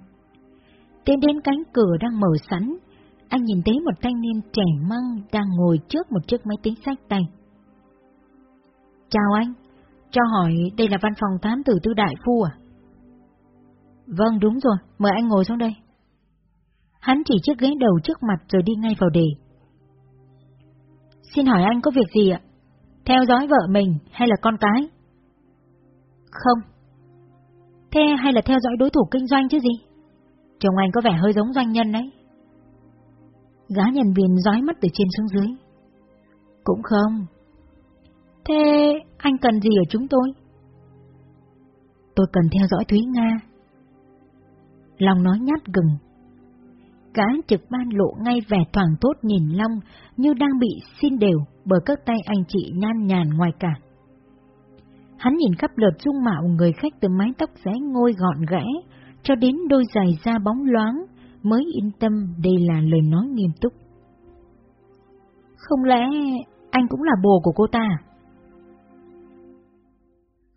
Tiến đến cánh cửa đang mở sẵn, anh nhìn thấy một thanh niên trẻ măng đang ngồi trước một chiếc máy tính sách tay. Chào anh, cho hỏi đây là văn phòng thám tử tư đại phu à? Vâng đúng rồi, mời anh ngồi xuống đây. Hắn chỉ chiếc ghế đầu trước mặt rồi đi ngay vào đề. Xin hỏi anh có việc gì ạ? Theo dõi vợ mình hay là con cái? Không. Thế hay là theo dõi đối thủ kinh doanh chứ gì? Chồng anh có vẻ hơi giống doanh nhân đấy. Gã nhân viên dõi mắt từ trên xuống dưới. Cũng không. Thế anh cần gì ở chúng tôi? Tôi cần theo dõi Thúy Nga. Long nói nhát gừng. Gã trực ban lộ ngay vẻ thoảng tốt nhìn Long như đang bị xin đều bởi các tay anh chị nhan nhàn ngoài cả. Hắn nhìn khắp lượt dung mạo người khách từ mái tóc rẽ ngôi gọn gẽ cho đến đôi giày da bóng loáng mới yên tâm đây là lời nói nghiêm túc. Không lẽ anh cũng là bồ của cô ta? À?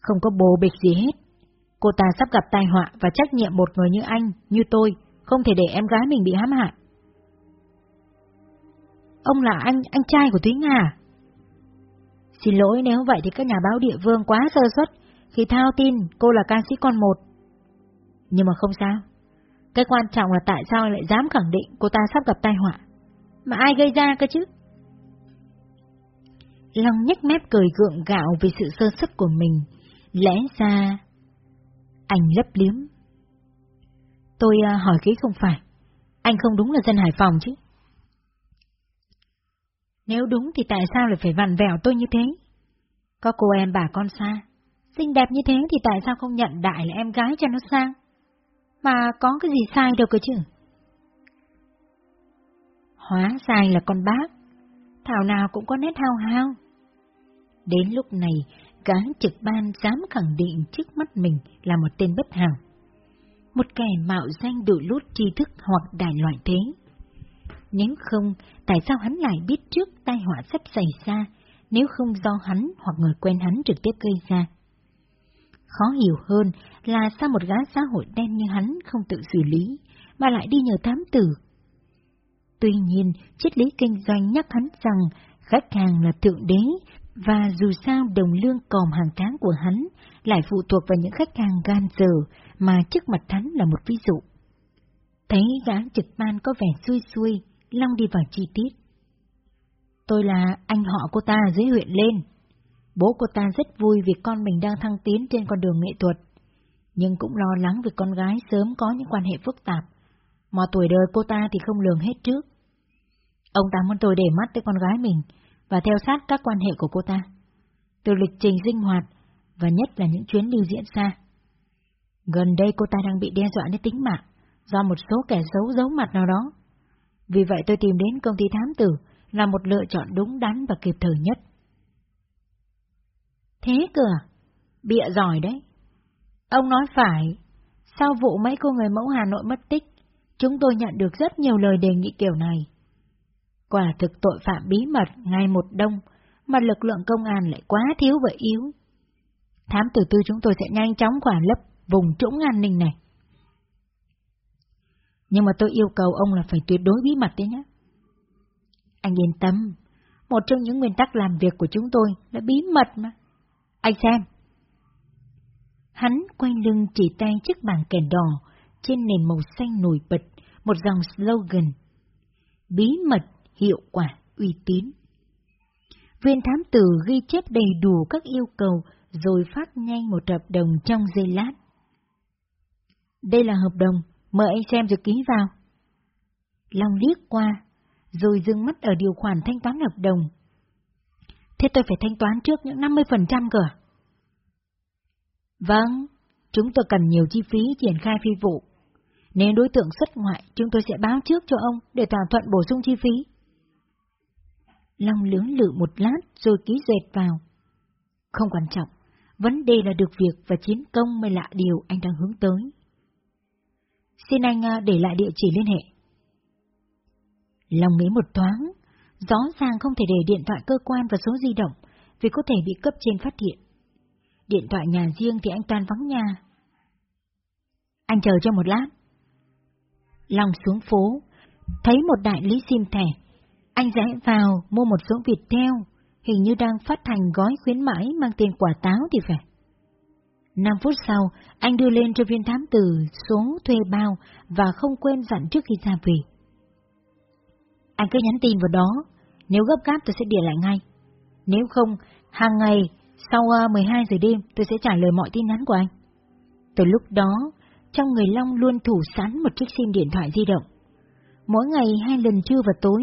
Không có bồ bịch gì hết. Cô ta sắp gặp tai họa và trách nhiệm một người như anh, như tôi, không thể để em gái mình bị hãm hại. Ông là anh, anh trai của Thúy Nga? À? Xin lỗi nếu vậy thì các nhà báo địa phương quá sơ suất khi thao tin cô là ca sĩ con một. Nhưng mà không sao. Cái quan trọng là tại sao lại dám khẳng định cô ta sắp gặp tai họa. Mà ai gây ra cơ chứ? Long nhếch mép cười gượng gạo vì sự sơ suất của mình. Lẽ ra... Anh lấp liếm. Tôi à, hỏi kỹ không phải. Anh không đúng là dân Hải Phòng chứ? Nếu đúng thì tại sao lại phải vặn vẹo tôi như thế? Có cô em bà con xa, xinh đẹp như thế thì tại sao không nhận đại là em gái cho nó sang? Mà có cái gì sai đâu cơ chứ? Hóa sai là con bác, thảo nào cũng có nét hao hao. Đến lúc này, gái trực ban dám khẳng định trước mắt mình là một tên bất hảo. Một kẻ mạo danh đội lút tri thức hoặc đại loại thế. Nếu không, tại sao hắn lại biết trước tai họa sắp xảy ra, nếu không do hắn hoặc người quen hắn trực tiếp gây ra? Khó hiểu hơn là sao một gã xã hội đen như hắn không tự xử lý, mà lại đi nhờ thám tử. Tuy nhiên, triết lý kinh doanh nhắc hắn rằng khách hàng là thượng đế, và dù sao đồng lương còm hàng tháng của hắn lại phụ thuộc vào những khách hàng gan dở mà trước mặt hắn là một ví dụ. Thấy gã trực ban có vẻ xuôi xuôi, Long đi vào chi tiết. Tôi là anh họ cô ta dưới huyện lên. Bố cô ta rất vui vì con mình đang thăng tiến trên con đường nghệ thuật, nhưng cũng lo lắng vì con gái sớm có những quan hệ phức tạp, mà tuổi đời cô ta thì không lường hết trước. Ông ta muốn tôi để mắt tới con gái mình và theo sát các quan hệ của cô ta, từ lịch trình sinh hoạt và nhất là những chuyến lưu diễn xa. Gần đây cô ta đang bị đe dọa đến tính mạng do một số kẻ xấu giấu mặt nào đó. Vì vậy tôi tìm đến công ty thám tử là một lựa chọn đúng đắn và kịp thời nhất. Thế cơ à? Bịa giỏi đấy. Ông nói phải, sau vụ mấy cô người mẫu Hà Nội mất tích, chúng tôi nhận được rất nhiều lời đề nghị kiểu này. Quả thực tội phạm bí mật ngày một đông, mà lực lượng công an lại quá thiếu và yếu. Thám tử tư chúng tôi sẽ nhanh chóng quả lấp vùng trũng an ninh này. Nhưng mà tôi yêu cầu ông là phải tuyệt đối bí mật đấy nhé. Anh yên tâm, một trong những nguyên tắc làm việc của chúng tôi là bí mật mà. Anh xem. Hắn quay lưng chỉ tay chiếc bảng kèn đỏ, trên nền màu xanh nổi bật, một dòng slogan. Bí mật, hiệu quả, uy tín. Viên thám tử ghi chép đầy đủ các yêu cầu rồi phát nhanh một hợp đồng trong giây lát. Đây là hợp đồng, mời anh xem rồi ký vào. Long liếc qua, rồi dừng mắt ở điều khoản thanh toán hợp đồng. Thế tôi phải thanh toán trước những 50% cơ? À? Vâng, chúng tôi cần nhiều chi phí triển khai phi vụ. Nếu đối tượng xuất ngoại, chúng tôi sẽ báo trước cho ông để thỏa thuận bổ sung chi phí. Long lưỡng lự một lát rồi ký dệt vào. Không quan trọng, vấn đề là được việc và chiến công mới là điều anh đang hướng tới. Xin anh à, để lại địa chỉ liên hệ. lòng nghĩ một thoáng, rõ ràng không thể để điện thoại cơ quan và số di động vì có thể bị cấp trên phát hiện. Điện thoại nhà riêng thì anh toàn vắng nhà. Anh chờ cho một lát. lòng xuống phố, thấy một đại lý sim thẻ. Anh rẽ vào mua một số Việt theo, hình như đang phát hành gói khuyến mãi mang tên quả táo thì phải. Năm phút sau, anh đưa lên cho viên thám tử số thuê bao và không quên dặn trước khi ra về. Anh cứ nhắn tin vào đó, nếu gấp gáp tôi sẽ điện lại ngay. Nếu không, hàng ngày, sau à, 12 giờ đêm tôi sẽ trả lời mọi tin nhắn của anh. Từ lúc đó, trong người Long luôn thủ sẵn một chiếc sim điện thoại di động. Mỗi ngày hai lần trưa và tối,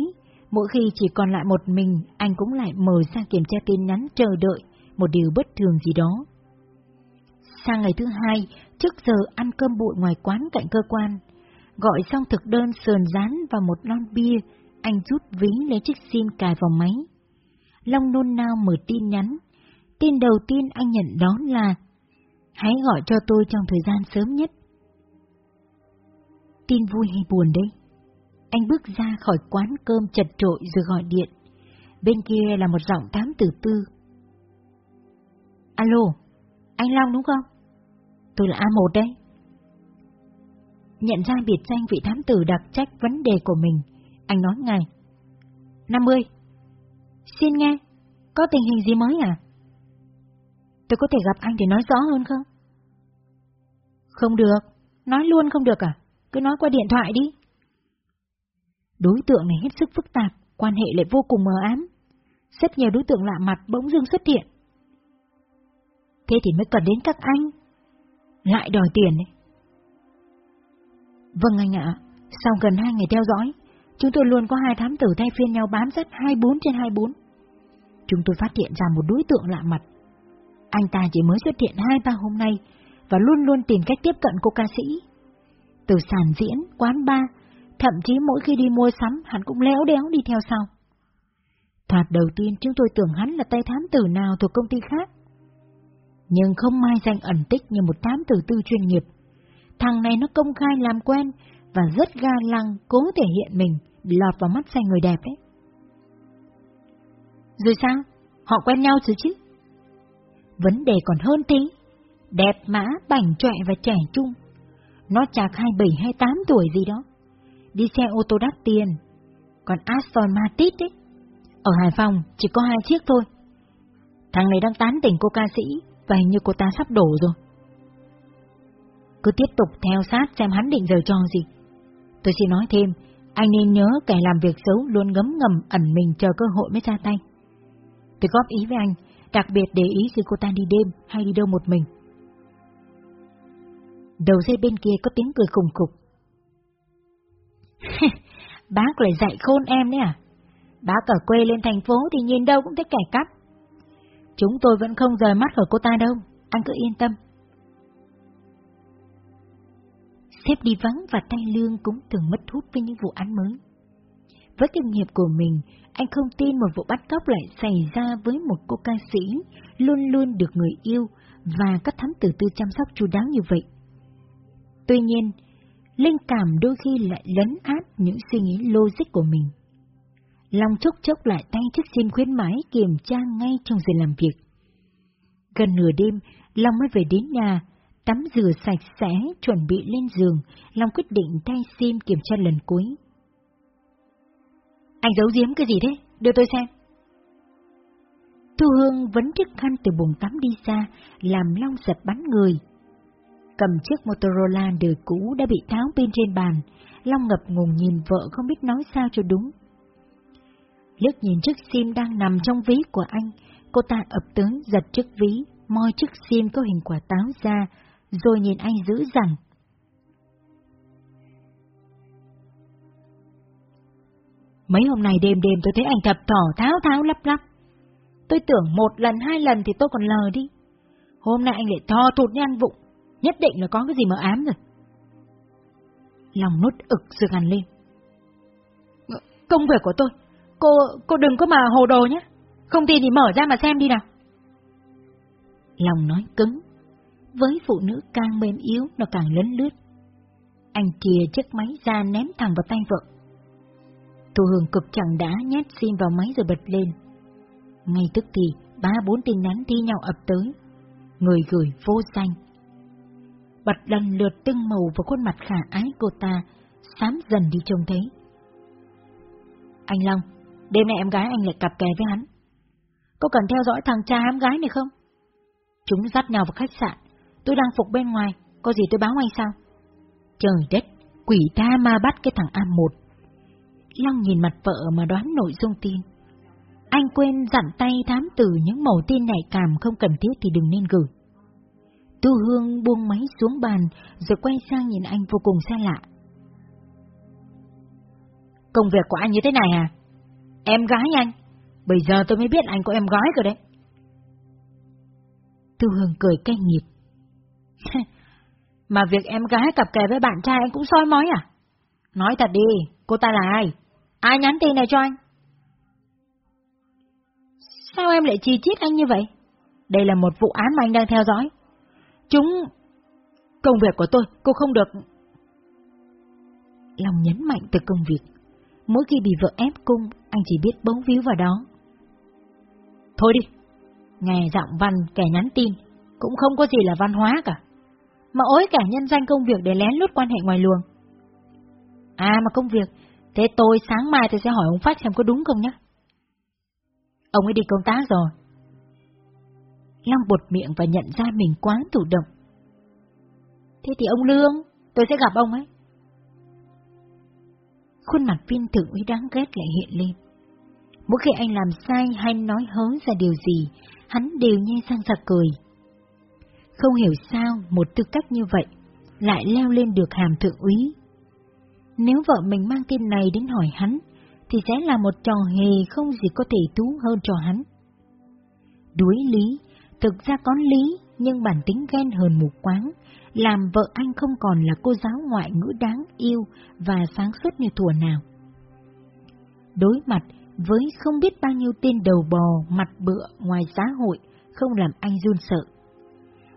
mỗi khi chỉ còn lại một mình, anh cũng lại mở ra kiểm tra tin nhắn chờ đợi một điều bất thường gì đó. Sang ngày thứ hai, trước giờ ăn cơm bụi ngoài quán cạnh cơ quan, gọi xong thực đơn sườn rán và một lon bia, anh rút ví lấy chiếc sim cài vào máy. Long nôn nao mở tin nhắn. Tin đầu tiên anh nhận đó là Hãy gọi cho tôi trong thời gian sớm nhất. Tin vui hay buồn đấy? Anh bước ra khỏi quán cơm chật trội rồi gọi điện. Bên kia là một giọng tám từ tư. Alo, anh Long đúng không? Tôi là A1 đấy. Nhận ra biệt danh vị thám tử đặc trách vấn đề của mình, anh nói ngay. 50. Xin nghe, có tình hình gì mới à? Tôi có thể gặp anh để nói rõ hơn không? Không được, nói luôn không được à? Cứ nói qua điện thoại đi. Đối tượng này hết sức phức tạp, quan hệ lại vô cùng mờ ám. Rất nhiều đối tượng lạ mặt bỗng dưng xuất hiện. Thế thì mới cần đến các anh. Lại đòi tiền đấy. Vâng anh ạ, sau gần hai ngày theo dõi, chúng tôi luôn có hai thám tử thay phiên nhau bám sát 24 trên 24. Chúng tôi phát hiện ra một đối tượng lạ mặt. Anh ta chỉ mới xuất hiện hai ba hôm nay và luôn luôn tìm cách tiếp cận cô ca sĩ. Từ sàn diễn, quán bar, thậm chí mỗi khi đi mua sắm hắn cũng léo đéo đi theo sau. Thoạt đầu tiên chúng tôi tưởng hắn là tay thám tử nào thuộc công ty khác. Nhưng không mai danh ẩn tích như một tám tử tư chuyên nghiệp. Thằng này nó công khai làm quen và rất ga lăng cố thể hiện mình lọt vào mắt xanh người đẹp ấy. Rồi sao? Họ quen nhau chứ chứ? Vấn đề còn hơn tí. Đẹp mã, bảnh trọe và trẻ trung. Nó chạc 27-28 tuổi gì đó. Đi xe ô tô đắt tiền. Còn Aston Martin ấy. Ở Hải Phòng chỉ có hai chiếc thôi. Thằng này đang tán tỉnh cô ca sĩ, và hình như cô ta sắp đổ rồi. Cứ tiếp tục theo sát xem hắn định giờ cho gì. Tôi xin nói thêm, anh nên nhớ kẻ làm việc xấu luôn ngấm ngầm ẩn mình chờ cơ hội mới ra tay. Tôi góp ý với anh, đặc biệt để ý khi cô ta đi đêm hay đi đâu một mình. Đầu dây bên kia có tiếng cười khùng khục. [LAUGHS] Bác lại dạy khôn em đấy à? Bác ở quê lên thành phố thì nhìn đâu cũng thấy kẻ cắp. Chúng tôi vẫn không rời mắt khỏi cô ta đâu, anh cứ yên tâm. Sếp đi vắng và tay lương cũng từng mất hút với những vụ án mới. Với kinh nghiệm của mình, anh không tin một vụ bắt cóc lại xảy ra với một cô ca sĩ luôn luôn được người yêu và các thám tử tư chăm sóc chú đáo như vậy. Tuy nhiên, linh cảm đôi khi lại lấn át những suy nghĩ logic của mình. Long chốc chốc lại tay chiếc sim khuyến mãi kiểm tra ngay trong giờ làm việc. Gần nửa đêm, Long mới về đến nhà, tắm rửa sạch sẽ, chuẩn bị lên giường, Long quyết định thay sim kiểm tra lần cuối. Anh giấu giếm cái gì thế? Đưa tôi xem. Thu Hương vẫn chiếc khăn từ bồn tắm đi ra, làm Long giật bắn người. Cầm chiếc Motorola đời cũ đã bị tháo bên trên bàn, Long ngập ngùng nhìn vợ không biết nói sao cho đúng. Liếc nhìn chiếc sim đang nằm trong ví của anh, cô ta ập tới giật chiếc ví, moi chiếc sim có hình quả táo ra, rồi nhìn anh dữ dằn. Mấy hôm nay đêm đêm tôi thấy anh thập thỏ tháo tháo lắp lắp. Tôi tưởng một lần hai lần thì tôi còn lờ đi. Hôm nay anh lại thò thụt như ăn vụng, nhất định là có cái gì mà ám rồi. Lòng nút ực sự hẳn lên. Công việc của tôi, cô cô đừng có mà hồ đồ nhé. Không tin thì mở ra mà xem đi nào. Lòng nói cứng, với phụ nữ càng mềm yếu nó càng lớn lướt. Anh chìa chiếc máy ra ném thẳng vào tay vợ. Thu Hương cực chẳng đã nhét sim vào máy rồi bật lên. Ngay tức thì, ba bốn tin nhắn thi nhau ập tới. Người gửi vô danh. Bật lần lượt tưng màu vào khuôn mặt khả ái cô ta, xám dần đi trông thấy. Anh Long, đêm nay em gái anh lại cặp kè với hắn. Có cần theo dõi thằng cha em gái này không? Chúng dắt nhau vào khách sạn, tôi đang phục bên ngoài, có gì tôi báo anh sao? Trời đất, quỷ ta ma bắt cái thằng A1. Long nhìn mặt vợ mà đoán nội dung tin. Anh quên dặn tay thám tử những mẫu tin nhạy cảm không cần thiết thì đừng nên gửi. Tu Hương buông máy xuống bàn rồi quay sang nhìn anh vô cùng xa lạ. Công việc của anh như thế này à? Em gái anh? Bây giờ tôi mới biết anh có em gái rồi đấy. Tu Hương cười cay nghiệt. [LAUGHS] mà việc em gái cặp kè với bạn trai anh cũng soi mói à? Nói thật đi, cô ta là ai? Ai nhắn tin này cho anh? Sao em lại chi chít anh như vậy? Đây là một vụ án mà anh đang theo dõi. Chúng... Công việc của tôi, cô không được... Lòng nhấn mạnh từ công việc. Mỗi khi bị vợ ép cung, anh chỉ biết bóng víu vào đó. Thôi đi, nghe giọng văn kẻ nhắn tin, cũng không có gì là văn hóa cả. Mà ối cả nhân danh công việc để lén lút quan hệ ngoài luồng. À mà công việc, thế tôi sáng mai tôi sẽ hỏi ông Phách xem có đúng không nhé. Ông ấy đi công tác rồi. Long bột miệng và nhận ra mình quá chủ động. Thế thì ông Lương, tôi sẽ gặp ông ấy. Khuôn mặt viên thượng úy đáng ghét lại hiện lên. Mỗi khi anh làm sai hay nói hớ ra điều gì, hắn đều nhe sang giặc cười. Không hiểu sao một tư cách như vậy lại leo lên được hàm thượng úy. Nếu vợ mình mang tin này đến hỏi hắn, thì sẽ là một trò hề không gì có thể thú hơn cho hắn. Đuối lý, thực ra có lý, nhưng bản tính ghen hờn mù quáng, làm vợ anh không còn là cô giáo ngoại ngữ đáng yêu và sáng suốt như thùa nào. Đối mặt với không biết bao nhiêu tên đầu bò, mặt bựa ngoài xã hội, không làm anh run sợ.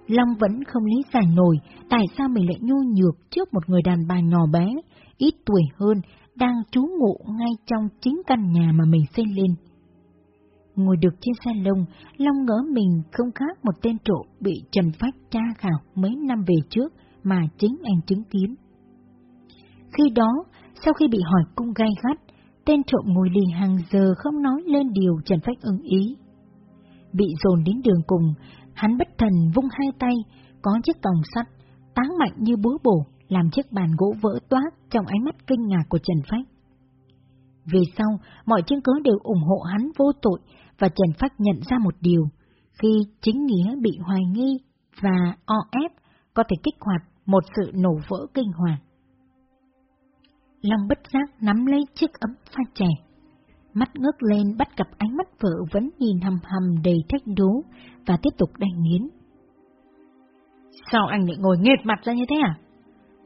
Long vẫn không lý giải nổi tại sao mình lại nhu nhược trước một người đàn bà nhỏ bé, ít tuổi hơn, đang trú ngụ ngay trong chính căn nhà mà mình xây lên. Ngồi được trên xe lông, Long ngỡ mình không khác một tên trộm bị Trần Phách tra khảo mấy năm về trước mà chính anh chứng kiến. Khi đó, sau khi bị hỏi cung gai gắt, tên trộm ngồi lì hàng giờ không nói lên điều Trần Phách ưng ý. Bị dồn đến đường cùng, hắn bất thần vung hai tay, có chiếc còng sắt, táng mạnh như búa bổ, làm chiếc bàn gỗ vỡ toát trong ánh mắt kinh ngạc của Trần Phách. Về sau, mọi chứng cứ đều ủng hộ hắn vô tội và Trần Phách nhận ra một điều, khi chính nghĩa bị hoài nghi và o ép có thể kích hoạt một sự nổ vỡ kinh hoàng. Long bất giác nắm lấy chiếc ấm pha chè. Mắt ngước lên bắt gặp ánh mắt vợ vẫn nhìn hầm hầm đầy thách đố và tiếp tục đành nghiến. Sao anh lại ngồi nghệt mặt ra như thế à?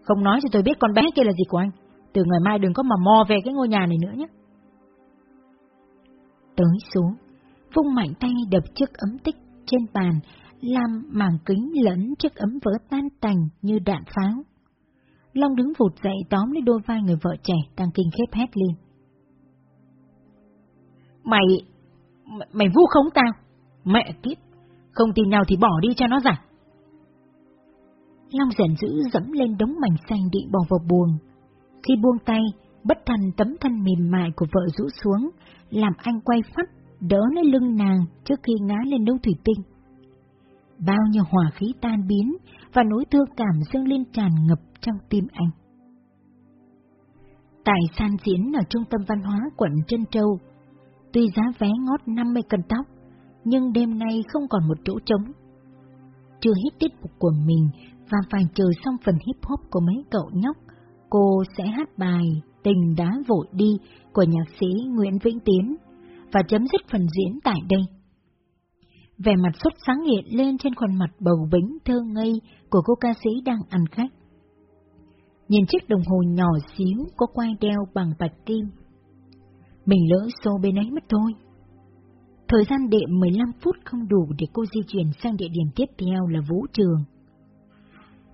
Không nói cho tôi biết con bé kia là gì của anh. Từ ngày mai đừng có mà mò về cái ngôi nhà này nữa nhé. Tới xuống, vung mạnh tay đập chiếc ấm tích trên bàn, làm màng kính lẫn chiếc ấm vỡ tan tành như đạn pháo. Long đứng vụt dậy tóm lấy đôi vai người vợ trẻ đang kinh khép hét lên. Mày... Mày vu khống tao. Mẹ kiếp. Không tin nhau thì bỏ đi cho nó giả. Long giận dữ dẫm lên đống mảnh xanh định bỏ vào buồng. Khi buông tay, bất thần tấm thân mềm mại của vợ rũ xuống, làm anh quay phát, đỡ lấy lưng nàng trước khi ngã lên đống thủy tinh. Bao nhiêu hỏa khí tan biến và nỗi thương cảm dâng lên tràn ngập trong tim anh. Tại san diễn ở trung tâm văn hóa quận Trân Châu, tuy giá vé ngót 50 cân tóc, nhưng đêm nay không còn một chỗ trống. Chưa hết tiết mục của mình và phải chờ xong phần hip hop của mấy cậu nhóc, cô sẽ hát bài Tình đá vội đi của nhạc sĩ Nguyễn Vĩnh Tiến và chấm dứt phần diễn tại đây. Vẻ mặt xuất sáng hiện lên trên khuôn mặt bầu bính thơ ngây của cô ca sĩ đang ăn khách. Nhìn chiếc đồng hồ nhỏ xíu có quai đeo bằng bạch kim. Mình lỡ xô bên ấy mất thôi. Thời gian đệm 15 phút không đủ để cô di chuyển sang địa điểm tiếp theo là vũ trường.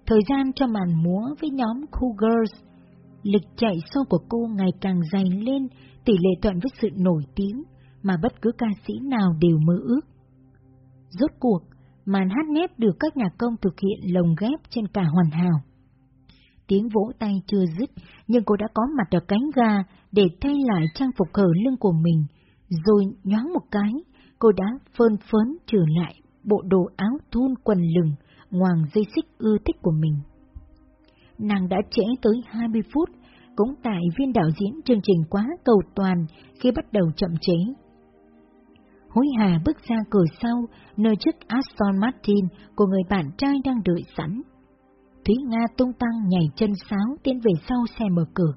Thời gian cho màn múa với nhóm Cool Girls, lịch chạy sâu của cô ngày càng dày lên tỷ lệ thuận với sự nổi tiếng mà bất cứ ca sĩ nào đều mơ ước. Rốt cuộc, màn hát nếp được các nhà công thực hiện lồng ghép trên cả hoàn hảo. Tiếng vỗ tay chưa dứt, nhưng cô đã có mặt ở cánh ga để thay lại trang phục hở lưng của mình, rồi nhoáng một cái, cô đã phơn phớn trở lại bộ đồ áo thun quần lửng, ngoàng dây xích ưa thích của mình. Nàng đã trễ tới 20 phút, cũng tại viên đạo diễn chương trình quá cầu toàn khi bắt đầu chậm chế. Hối hà bước ra cửa sau, nơi chiếc Aston Martin của người bạn trai đang đợi sẵn. Thúy Nga tung tăng nhảy chân sáo tiến về sau xe mở cửa.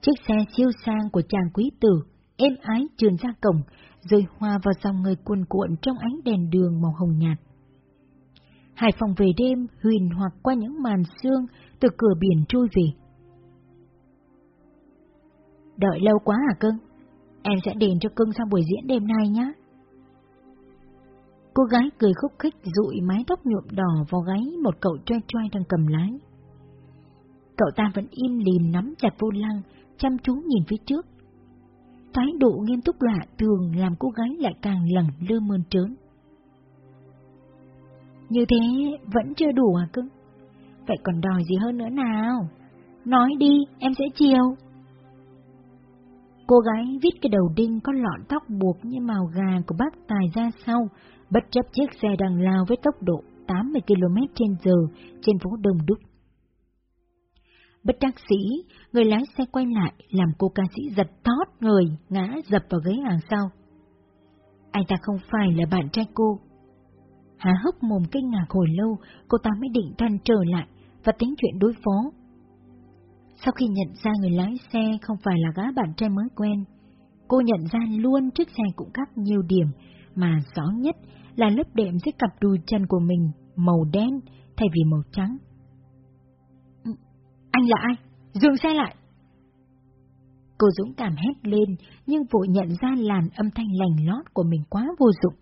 Chiếc xe siêu sang của chàng quý tử, êm ái trườn ra cổng, rồi hòa vào dòng người cuồn cuộn trong ánh đèn đường màu hồng nhạt. Hải phòng về đêm huyền hoặc qua những màn sương từ cửa biển trôi về. Đợi lâu quá à cưng? Em sẽ đền cho cưng sau buổi diễn đêm nay nhé. Cô gái cười khúc khích dụi mái tóc nhuộm đỏ vào gáy một cậu trai trai đang cầm lái. Cậu ta vẫn im lìm nắm chặt vô lăng, chăm chú nhìn phía trước. Thái độ nghiêm túc lạ thường làm cô gái lại càng lẳng lơ mơn trớn. Như thế vẫn chưa đủ à cưng? Vậy còn đòi gì hơn nữa nào? Nói đi, em sẽ chiều. Cô gái viết cái đầu đinh có lọn tóc buộc như màu gà của bác tài ra sau, bất chấp chiếc xe đang lao với tốc độ 80 km/h trên phố Đông Đúc. Bất đắc sĩ, người lái xe quay lại làm cô ca sĩ giật thót người, ngã dập vào ghế hàng sau. Anh ta không phải là bạn trai cô. Há hốc mồm kinh ngạc hồi lâu, cô ta mới định thân trở lại và tính chuyện đối phó. Sau khi nhận ra người lái xe không phải là gã bạn trai mới quen, cô nhận ra luôn chiếc xe cũng khác nhiều điểm, mà rõ nhất là lớp đệm dưới cặp đùi chân của mình màu đen thay vì màu trắng. Ừ, anh là ai? Dừng xe lại! Cô dũng cảm hét lên, nhưng vội nhận ra làn âm thanh lành lót của mình quá vô dụng.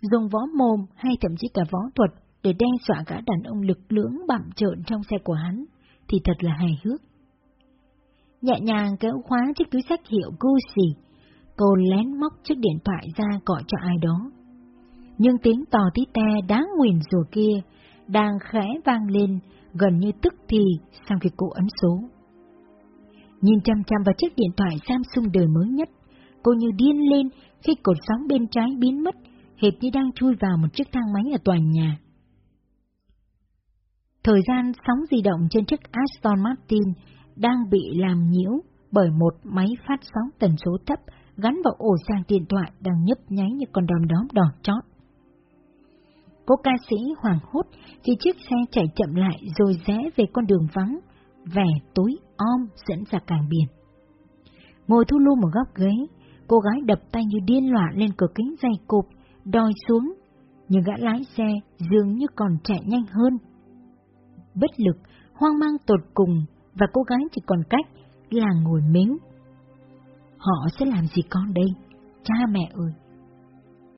Dùng võ mồm hay thậm chí cả võ thuật để đe dọa gã đàn ông lực lưỡng bặm trợn trong xe của hắn, thì thật là hài hước. Nhẹ nhàng kéo khóa chiếc túi sách hiệu Gucci, cô lén móc chiếc điện thoại ra gọi cho ai đó. Nhưng tiếng tò tí te đáng nguyền rùa kia đang khẽ vang lên gần như tức thì sau khi cô ấn số. Nhìn chăm chăm vào chiếc điện thoại Samsung đời mới nhất, cô như điên lên khi cột sóng bên trái biến mất, hệt như đang chui vào một chiếc thang máy ở tòa nhà. Thời gian sóng di động trên chiếc Aston Martin đang bị làm nhiễu bởi một máy phát sóng tần số thấp gắn vào ổ sang điện thoại đang nhấp nháy như con đom đóm đỏ chót. Cô ca sĩ hoàng hốt khi chiếc xe chạy chậm lại rồi rẽ về con đường vắng, vẻ tối om dẫn ra càng biển. Ngồi thu lưu một góc ghế, cô gái đập tay như điên loạn lên cửa kính dày cộp, đòi xuống, nhưng gã lái xe dường như còn chạy nhanh hơn. Bất lực, hoang mang tột cùng, và cô gái chỉ còn cách là ngồi mếu Họ sẽ làm gì con đây? Cha mẹ ơi!